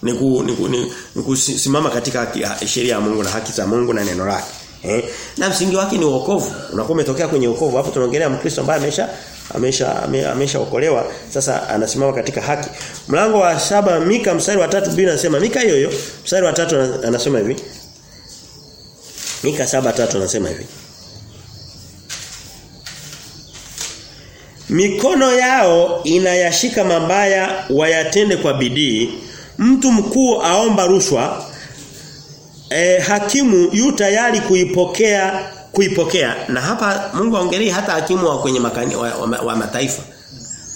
Ni, ku, ni, ku, ni, ni kusimama katika sheria ya Mungu na haki za Mungu na neno lake. Eh? Na msingi wake ni wokovu. Unakuwa umetokea kwenye wokovu. Hapo tunaongelea Mkristo ambaye amesha amesha ameshaokolewa sasa anasimama katika haki. Mlango wa saba Mika mstari wa tatu Biblia inasema Mika hiyo hiyo mstari wa tatu anasema hivi Mika saba tatu anasema hivi. Mikono yao inayashika mabaya wayatende kwa bidii. Mtu mkuu aomba rushwa. E, hakimu yu tayari kuipokea kuipokea na hapa Mungu aongelee hata hakimu wa kwenye makani, wa, wa, wa mataifa.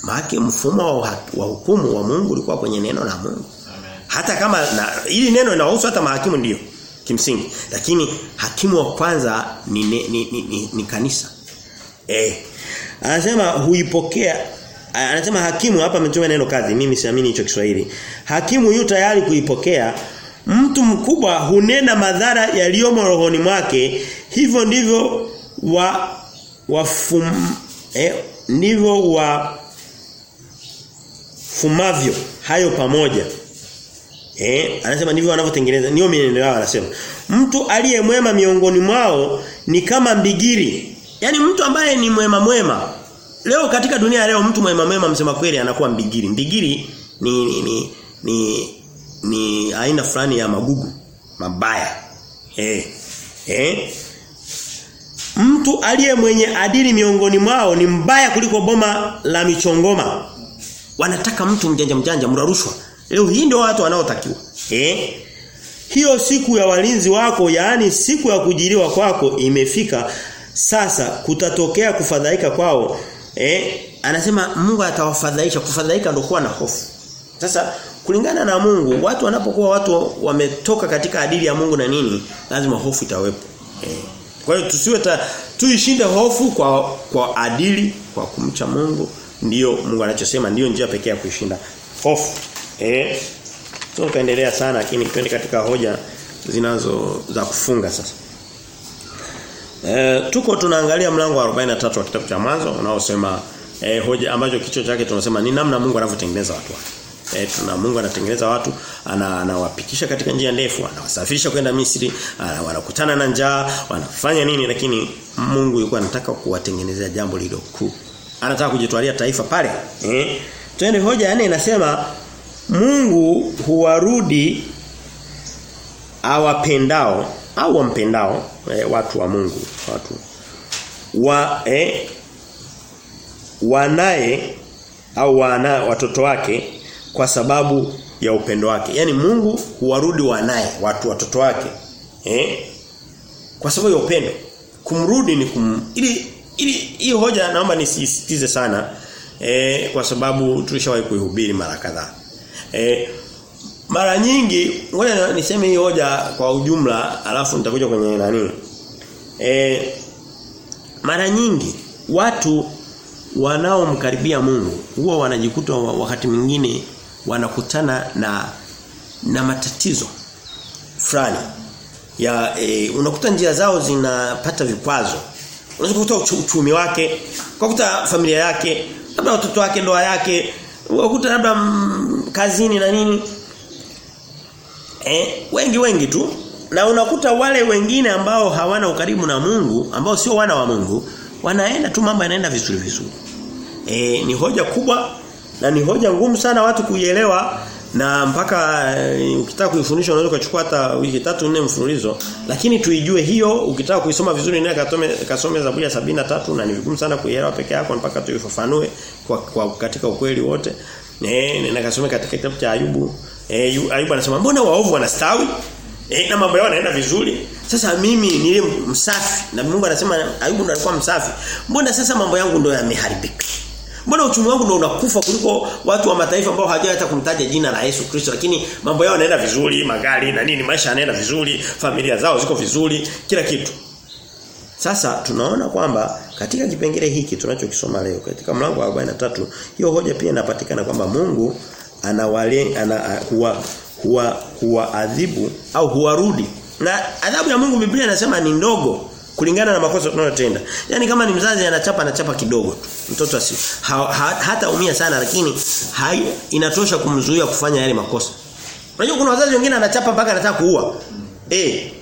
Maana mfumo wa, wa hukumu wa Mungu ulikuwa kwenye neno la Mungu. Amen. Hata kama na, ili neno linahusu hata mahakimu ndio kimsingi. Lakini hakimu wa kwanza ni ni, ni, ni, ni, ni kanisa. Eh anasema huipokea anasema hakimu hapa ametumia neno kazi mimi siamini hicho Kiswahili. Hakimu yu tayari kuipokea. Mtu mkubwa hunena madhara yaliyomo rohoni mwake. Hivyo ndivyo wa wafum eh, ndivyo wa fumavyo hayo pamoja Eh, anasema ndivyo wanavyotengeneza. Niyo mienendo yao anasema. Mtu aliye mwema miongoni mwao ni kama mbigiri. Yaani mtu ambaye ni mwema mwema. Leo katika dunia leo mtu mwema mwema msema kweli anakuwa mbigiri. Mbigiri ni ni ni, ni, ni aina fulani ya magugu mabaya. Eh. Eh. Mtu aliye mwenye adili miongoni mwao ni mbaya kuliko boma la michongoma. Wanataka mtu mjanja mjanja mrarushwa. Leo hii ndio watu wanaotakiwa. Eh? Hiyo siku ya walinzi wako yaani siku ya kujiliwa kwako imefika sasa kutatokea kufadhaika kwao. Eh? Anasema Mungu atawafadhaisha kufadhaika ndio kuwa na hofu. Sasa kulingana na Mungu watu wanapokuwa watu wametoka katika adili ya Mungu na nini lazima hofu itawepo. Eh? Kwa hiyo tusiwe tuishinde hofu kwa kwa adili kwa kumcha Mungu ndiyo Mungu anachosema ndiyo njia pekee ya kuishinda hofu. Eh. Tutaendelea sana lakini twende katika hoja zinazo za kufunga sasa. E, tuko tunaangalia mlango wa 43 wa kitabu cha mwanzo unaosema e, hoja ambacho kichwa chake tunasema ni namna Mungu anavyotengeneza watu. Eh tuna Mungu anatengeneza watu anawapitisha katika njia ndefu, anawasafisha kwenda Misri, wanakutana na njaa, wanafanya nini lakini Mungu yuko anataka kuwatengenezea jambo lilo kuu. Anataka kujitwalia taifa pale. Eh? Twende hoja yani inasema Mungu huwarudi awapendao au wampendao eh, watu wa Mungu watu wa eh, wanaye au wana watoto wake kwa sababu ya upendo wake. Yaani Mungu huwarudi wanaye watu watoto wake eh kwa sababu ya upendo. Kumrudi ni kum ili ili hii hoja naomba nisisitize sana eh kwa sababu tulishawahi kuihubiri mara kadhaa. E, mara nyingi ngoja niseme hii hoja kwa ujumla alafu nitakuja kwenye nani. E, mara nyingi watu wanaomkaribia Mungu huwa wanajikuta wakati mwingine wanakutana na na matatizo fulani ya e, unakuta njia zao zinapata vikwazo unaweza kukuta uchumi wake ukakuta familia yake labda watoto wake ndoa yake unakuta labda kazini na nini. Eh wengi wengi tu. Na unakuta wale wengine ambao hawana ukaribu na Mungu ambao sio wana wa Mungu wanaenda tu mambo yanaenda vizuri vizuri. E, ni hoja kubwa na ni hoja ngumu sana watu kuielewa na mpaka e, ukitaka kuifundisha unaweza kuchukua hata wiki tatu nne mfululizo. Lakini tuijue hiyo ukitaka kuisoma vizuri naye katome kasome Zaburi ya tatu na ni vigumu sana kuielewa peke yako mpaka tuifafanue kwa, kwa katika ukweli wote eh na kasome katika kitabu cha Ayubu. Eh Ayubu anasema mbona waovu wanastawi? Eh na mambo yao yanaenda vizuri. Sasa mimi nile msafi na Mungu anasema Ayubu ndo alikuwa msafi. Mbona sasa mambo yangu ndo yameharibika? Mbona uchumi wangu ndo unakufa kuliko watu wa mataifa ambao hawajui hata kumtaja jina la Yesu Kristo? Lakini mambo yao yanaenda vizuri, magari na nini, maisha yanaenda vizuri, familia zao ziko vizuri, kila kitu. Sasa tunaona kwamba katika kipengele hiki tunachokisoma leo katika mlango wa 43 hiyo hoja pia inapatikana kwamba Mungu anawale ana huwa huwa huwaadhibu au huwarudi. Na adhabu ya Mungu Biblia inasema ni ndogo kulingana na makosa tunayotenda. Yaani kama ni mzazi anachapa anachapa kidogo. Mtoto asi ha, ha, hata umia sana lakini hai, inatosha kumzuia kufanya yale makosa. Unajua kuna wazazi wengine anachapa mpaka anataka kuua. Eh.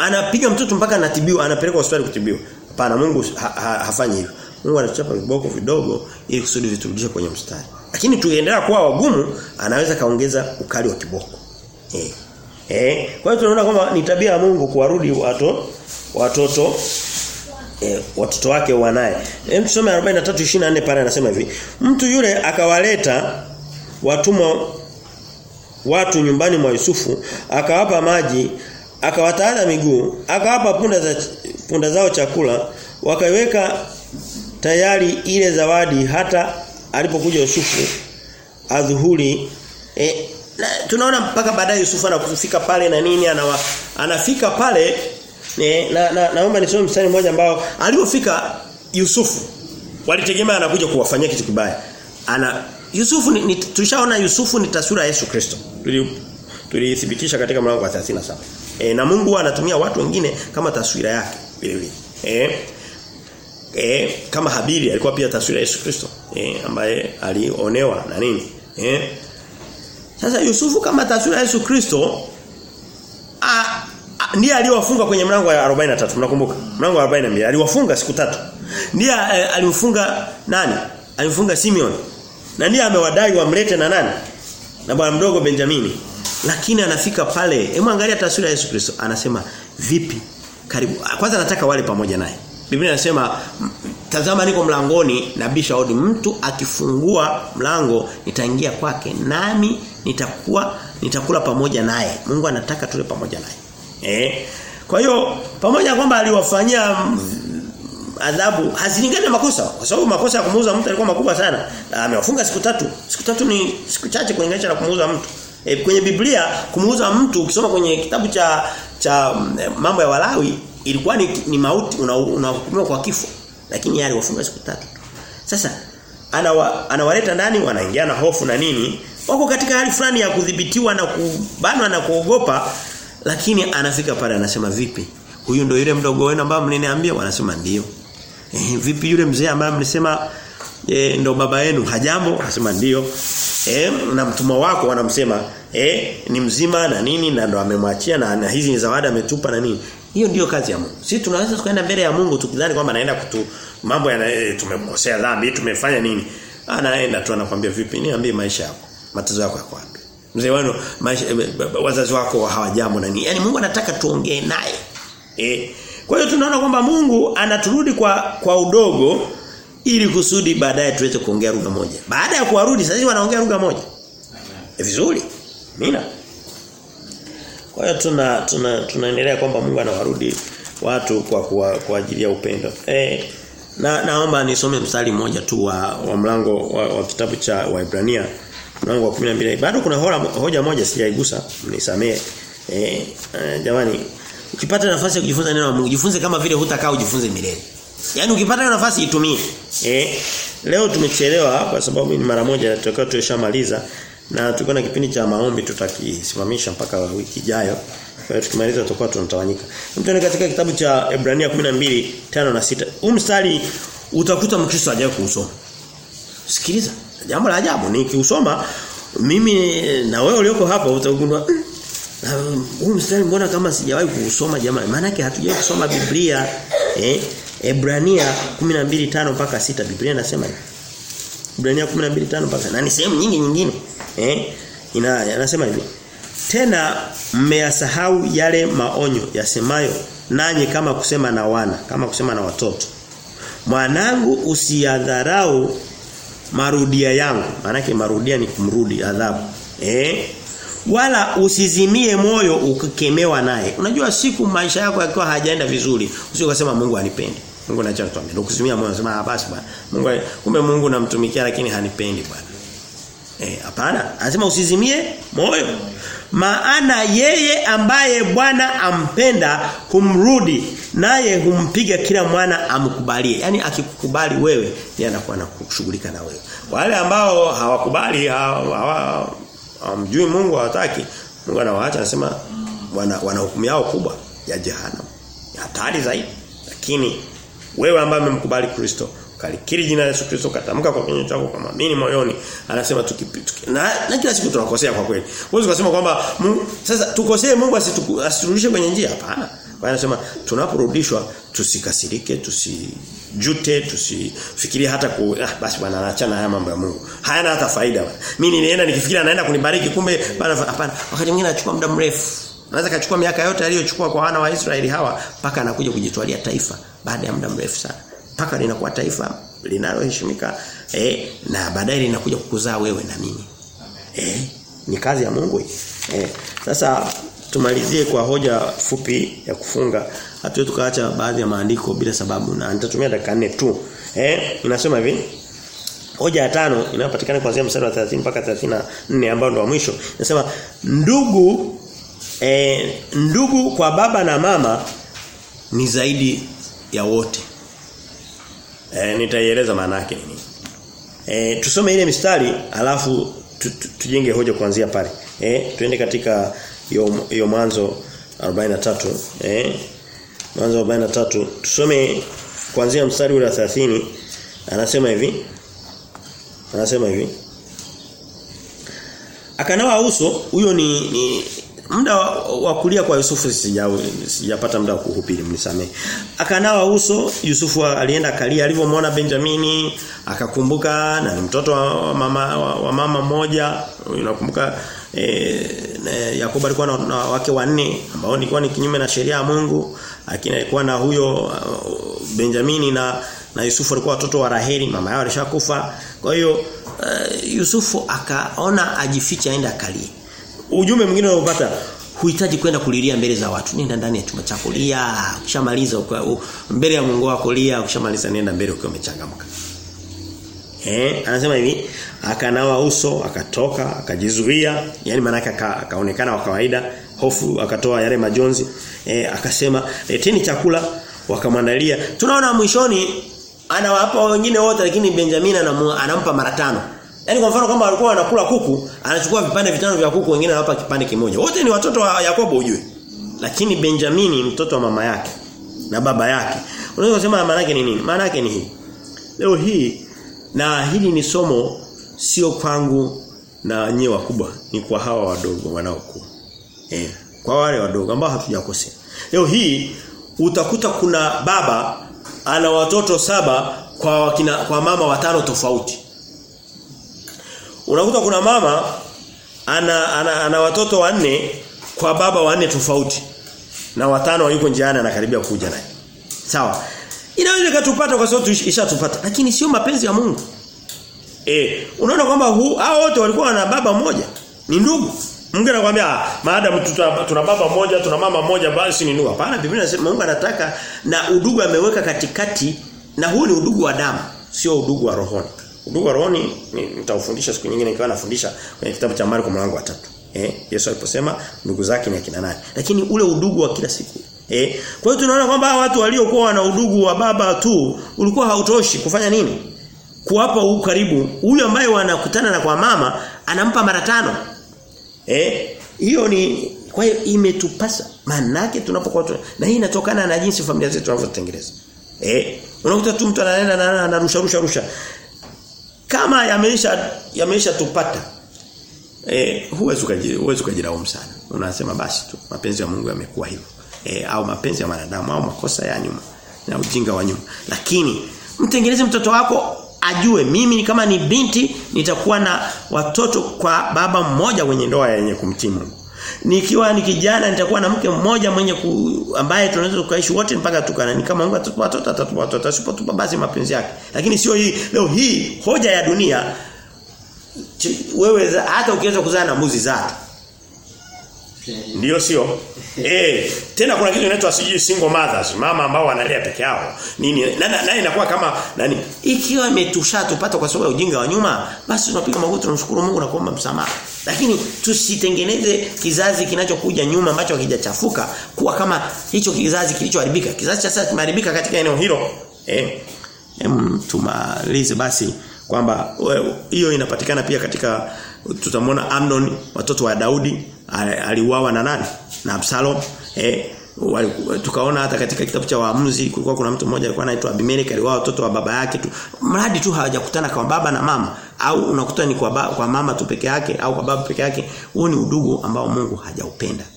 Anapiga mtoto mpaka anatibiwa, anapelekwa hospitali kutibiwa. Hapana Mungu ha, ha, hafanyi hivyo. Mungu anachapa viboko vidogo ili kusudi viturudishe kwenye mstari. Lakini tuendelea kuwa wagumu, anaweza kaongeza ukali wa kiboko. Eh. Eh, kwa hiyo tunaona kwamba ni tabia ya Mungu kuwarudi watu watoto eh, watoto wake wanaye. Hem tusome 43:24 pale anasema hivi. Mtu yule akawaleta watumwa watu nyumbani mwa Yusufu, akawapa maji, akawataada miguu, akawapa punda za punda zao chakula, wakaiweka tayari ile zawadi hata alipokuja Yusufu adhuhuri e, na, tunaona mpaka baadaye Yusufu anafika pale na nini anawa, anafika pale e, na, na naomba nisome mstari mmoja ambao alipofika Yusufu walitegemea anakuja kuwafanyia kitu kibaya. Ana Yusufu ni, ni tulishaona Yusufu ni taswira ya Yesu Kristo. Tulithibitisha tuli katika mlango wa 37. E, na Mungu anatumia watu wengine kama taswira yake vile vile. E, e, kama Habili alikuwa pia taswira ya Yesu Kristo e, ambaye alionewa na nini? E. sasa Yusufu kama taswira ya Yesu Kristo ndiye aliyowafunga kwenye mlango wa 43 mnakumbuka? Mlango wa 42 aliwafunga siku tatu. Ndiye eh, alimfunga nani? Alimfunga Simeon na ndiye amewadai wamlete na nani? Na bwana mdogo Benjamini lakini anafika pale hebu angalia taswira ya Yesu Kristo. Anasema vipi? Karibu. Kwanza nataka wale pamoja naye. Biblia inasema tazama niko mlangoni nabisha hodi mtu akifungua mlango nitaingia kwake nami nitakuwa nitakula pamoja naye. Mungu anataka tule pamoja naye. Eh? Kwa hiyo pamoja kwamba aliwafanyia adhabu hazilingani na makosa. Kwa sababu makosa ya kumuuza mtu alikuwa makubwa sana. Amewafunga siku tatu. Siku tatu ni siku chache kulinganisha na kumuuza mtu e, kwenye Biblia kumuuza mtu ukisoma kwenye kitabu cha cha mambo ya Walawi ilikuwa ni, ni mauti unahukumiwa una kwa kifo lakini yale wafungwa siku tatu. Sasa anawa, anawaleta ndani wanaingia na hofu na nini wako katika hali fulani ya kudhibitiwa na kubanwa na kuogopa lakini anafika pale anasema vipi? Huyu ndio yule mdogo wenu ambaye mliniambia wanasema ndio. Eh, vipi yule mzee ambaye mlisema e, ndo baba yenu hajambo anasema ndio eh na mtumwa wako wanamsema eh ni mzima na nini na ndo amemwachia na, na hizi ni zawadi ametupa na nini hiyo ndiyo kazi ya Mungu. Sisi tunaweza tukaenda mbele ya Mungu tukidhani kwamba anaenda kutu mambo yana tumemkosea dhambi, tumefanya nini? Anaenda tu anakuambia vipi? Niambie maisha yako. Matezo yako yako wapi? Mzee wenu maisha wazazi wako hawajambo na nini? Yaani Mungu anataka tuongee naye. Eh. Kwa hiyo tunaona kwamba Mungu anaturudi kwa kwa udogo ili kusudi baadaye tuweze kuongea lugha moja. Baada ya kuwarudi sasa wanaongea lugha moja. E, vizuri. Mina. Kwa hiyo tuna tuna tunaendelea kwamba Mungu anawarudi watu kwa kwa, kwa ajili ya upendo. Eh na naomba nisome mstari mmoja tu wa, wa mlango wa, wa kitabu cha Waebrania mlango wa 12. Bado kuna hoja, hoja moja sijaigusa, mnisamee. Eh, eh jamani ukipata nafasi ya kujifunza neno la Mungu jifunze kama vile hutakaa ujifunze milele. Yaani ukipata hiyo nafasi itumie. Eh leo tumechelewa kwa sababu ni mara moja natokao tushamaliza na tulikuwa na kipindi cha maombi tutakisimamisha mpaka wiki ijayo. Kwa hiyo tukimaliza tutakuwa tunatawanyika. Mtuone katika kitabu cha Ebrania 12 5 na 6. Huu mstari utakuta Mkristo hajawahi kuusoma. Sikiliza. Jambo la ajabu ni kiusoma mimi na wewe ulioko hapa utagundua na huu mstari mbona kama sijawahi kuusoma jamani? Maana yake hatujawahi kusoma Biblia eh Ebrania 12:5 mpaka 6 Biblia inasema hivi. Ebrania 12:5 mpaka na ni sehemu nyingi nyingine. Eh? Ina anasema hivi. Tena mmeyasahau yale maonyo yasemayo nanyi kama kusema na wana, kama kusema na watoto. Mwanangu usiadharau marudia yangu. Maana marudia ni kumrudi adhabu. Eh? Wala usizimie moyo ukikemewa naye. Unajua siku maisha yako yakiwa hajaenda vizuri, usije kusema Mungu anipendi. Mungu anaacha tuambie. Ndio kuzimia moyo nasema ah basi bwana. Mungu kumbe Mungu namtumikia lakini hanipendi bwana. Eh hapana, anasema usizimie moyo. Maana yeye ambaye Bwana ampenda humrudi naye humpiga kila mwana amkubalie. Yaani akikukubali wewe yeye anakuwa anakushughulika na wewe. Wale ambao hawakubali hawamjui Mungu hawataki Mungu anawaacha anasema wana, wana hukumu yao kubwa ya jehanamu. Hatari zaidi. Lakini wewe ambaye umemkubali Kristo kalikiri jina la Yesu Kristo katamka kwa kinywa chako kama mimi moyoni anasema tuki, tuki na, na kila siku tunakosea kwa kweli. Huwezi kusema kwamba sasa tukosee Mungu asiturudishe kwenye njia hapana. Kwa anasema tunaporudishwa tusikasirike, tusijute, tusifikirie hata ku ah, basi bwana anaachana haya mambo ya Mungu. Hayana hata faida bwana. Mimi nilienda nikifikiria anaenda kunibariki kumbe bwana hapana. Wakati mwingine anachukua muda mrefu. Anaweza kachukua miaka yote aliyochukua kwa wana wa Israeli hawa mpaka anakuja kujitwalia taifa baada ya muda mrefu sana. Mpaka linakuwa taifa linaloheshimika eh na baadaye linakuja kukuzaa wewe na mimi. Eh ni kazi ya Mungu. Eh sasa tumalizie kwa hoja fupi ya kufunga. Hatuwezi tukaacha baadhi ya maandiko bila sababu na nitatumia dakika nne tu. Eh inasema hivi. Hoja ya tano inayopatikana kuanzia mstari wa 30 mpaka 34 ambao ndo wa mwisho. Nasema ndugu eh, ndugu kwa baba na mama ni zaidi ya wote. E, nitaieleza maana yake nini. E, tusome ile mistari alafu tujenge hoja kuanzia pale. Eh tuende katika hiyo mwanzo 43 eh mwanzo 43 tusome kuanzia mstari ule wa 30 anasema hivi anasema hivi akanawa uso huyo ni, ni muda wa kulia kwa Yusufu sijapata muda wa kuhubiri mnisamee. Akanawa uso Yusufu alienda kalia alivyomwona Benjamini akakumbuka na ni mtoto wa mama wa, mama mmoja. Unakumbuka e, Yakobo alikuwa na, na wake wanne ambao nilikuwa ni kinyume na sheria ya Mungu lakini alikuwa na huyo uh, Benjamini na na Yusufu alikuwa watoto wa Raheli mama yao alishakufa. Kwa hiyo uh, Yusufu akaona ajifiche aenda akalie ujumbe mwingine unaopata huhitaji kwenda kulilia mbele za watu. Nenda ndani ya chumba chako lia. Ukishamaliza mbele ya Mungu wako lia. Ukishamaliza nenda mbele ukiwa umechangamka. Eh anasema hivi akanawa uso akatoka akajizuia. Yani maana akaonekana wa kawaida hofu akatoa yale majonzi. Eh akasema leteni chakula. Wakamwandalia. Tunaona mwishoni anawapa wengine wote lakini Benjamin anampa mara tano Yaani kwa mfano kama walikuwa wanakula kuku, anachukua vipande vitano vya kuku wengine anawapa kipande kimoja. Wote ni watoto wa Yakobo ujue. Lakini Benjamini mtoto wa mama yake na baba yake. Unaweza kusema maana yake ni nini? Maana yake ni hii. Leo hii na hili ni somo sio kwangu na nyewe wakubwa, ni kwa hawa wadogo wanaokuwa. Eh, kwa wale wadogo ambao hatujakosea. Leo hii utakuta kuna baba ana watoto saba kwa wakina, kwa mama watano tofauti. Unakuta kuna mama ana, ana, ana watoto wanne kwa baba wanne tofauti. Na watano yuko njiani anakaribia kuja naye. Sawa. Inaweza katupata kwa sababu ishatupata lakini sio mapenzi ya Mungu. Eh, unaona kwamba hao wote walikuwa na baba mmoja. Ni ndugu. Mungu anakuambia maadamu tuna baba mmoja, tuna mama mmoja basi ni ndugu. Hapana, Biblia inasema Mungu anataka na udugu ameweka katikati na huu ni udugu wa damu, sio udugu wa rohoni. Udugu wa rohoni nitaufundisha siku nyingine nikiwa nafundisha kwenye kitabu cha Marko mlango wa 3. Eh, Yesu aliposema ndugu zake ni akina nani. Lakini ule udugu wa kila siku. Eh, kwa hiyo tunaona kwamba watu waliokuwa wana udugu wa baba tu ulikuwa hautoshi kufanya nini? Kuwapa huu karibu. Huyu ambaye wanakutana na kwa mama anampa mara tano. Eh, hiyo ni kwa hiyo imetupasa manake tunapokuwa tu, na hii inatokana na jinsi familia zetu tunavyotengeneza. Eh, unakuta tu mtu anaenda na anarusha rusha rusha. Kama yameisha yameisha tupata eh huwezi huwezi ukajilaumu sana. Unasema basi tu mapenzi ya Mungu yamekuwa hivyo. E, au mapenzi ya wanadamu au makosa ya nyuma na ujinga wa nyuma. Lakini mtengeneze mtoto wako ajue mimi kama ni binti nitakuwa na watoto kwa baba mmoja wenye ndoa yenye kumtii Mungu. Nikiwa ni kijana nitakuwa na mke mmoja mwenye ku, ambaye tunaweza kuishi wote mpaka tukana. Ni kama Mungu atatupa watoto atatupa watoto asipotupa basi mapenzi yake. Lakini sio hii leo hii hoja ya dunia wewe hata ukiweza kuzaa na mbuzi zatu. Ndio sio? eh, tena kuna kitu inaitwa sijui single mothers, mama ambao wanalea peke yao. Nini? na inakuwa kama nani? Ikiwa imetushatupata kwa sababu ya ujinga wa nyuma, basi tunapiga magoti tunamshukuru Mungu na kuomba msamaha. Lakini tusitengeneze kizazi kinachokuja nyuma ambacho hakijachafuka kuwa kama hicho kizazi kilichoharibika. Kizazi cha sasa kimeharibika katika eneo hilo. Eh. Em tumalize basi kwamba hiyo inapatikana pia katika tutamwona Amnon watoto wa Daudi aliuawa na nani na Absalom eh tukaona hata katika kitabu cha waamuzi kulikuwa kuna mtu mmoja alikuwa anaitwa Abimeleki aliwao watoto wa baba yake tu. Mradi tu hawajakutana kwa baba na mama au unakuta ni kwa, ba, kwa mama tu peke yake au kwa baba peke yake. Huo ni udugu ambao Mungu hajaupenda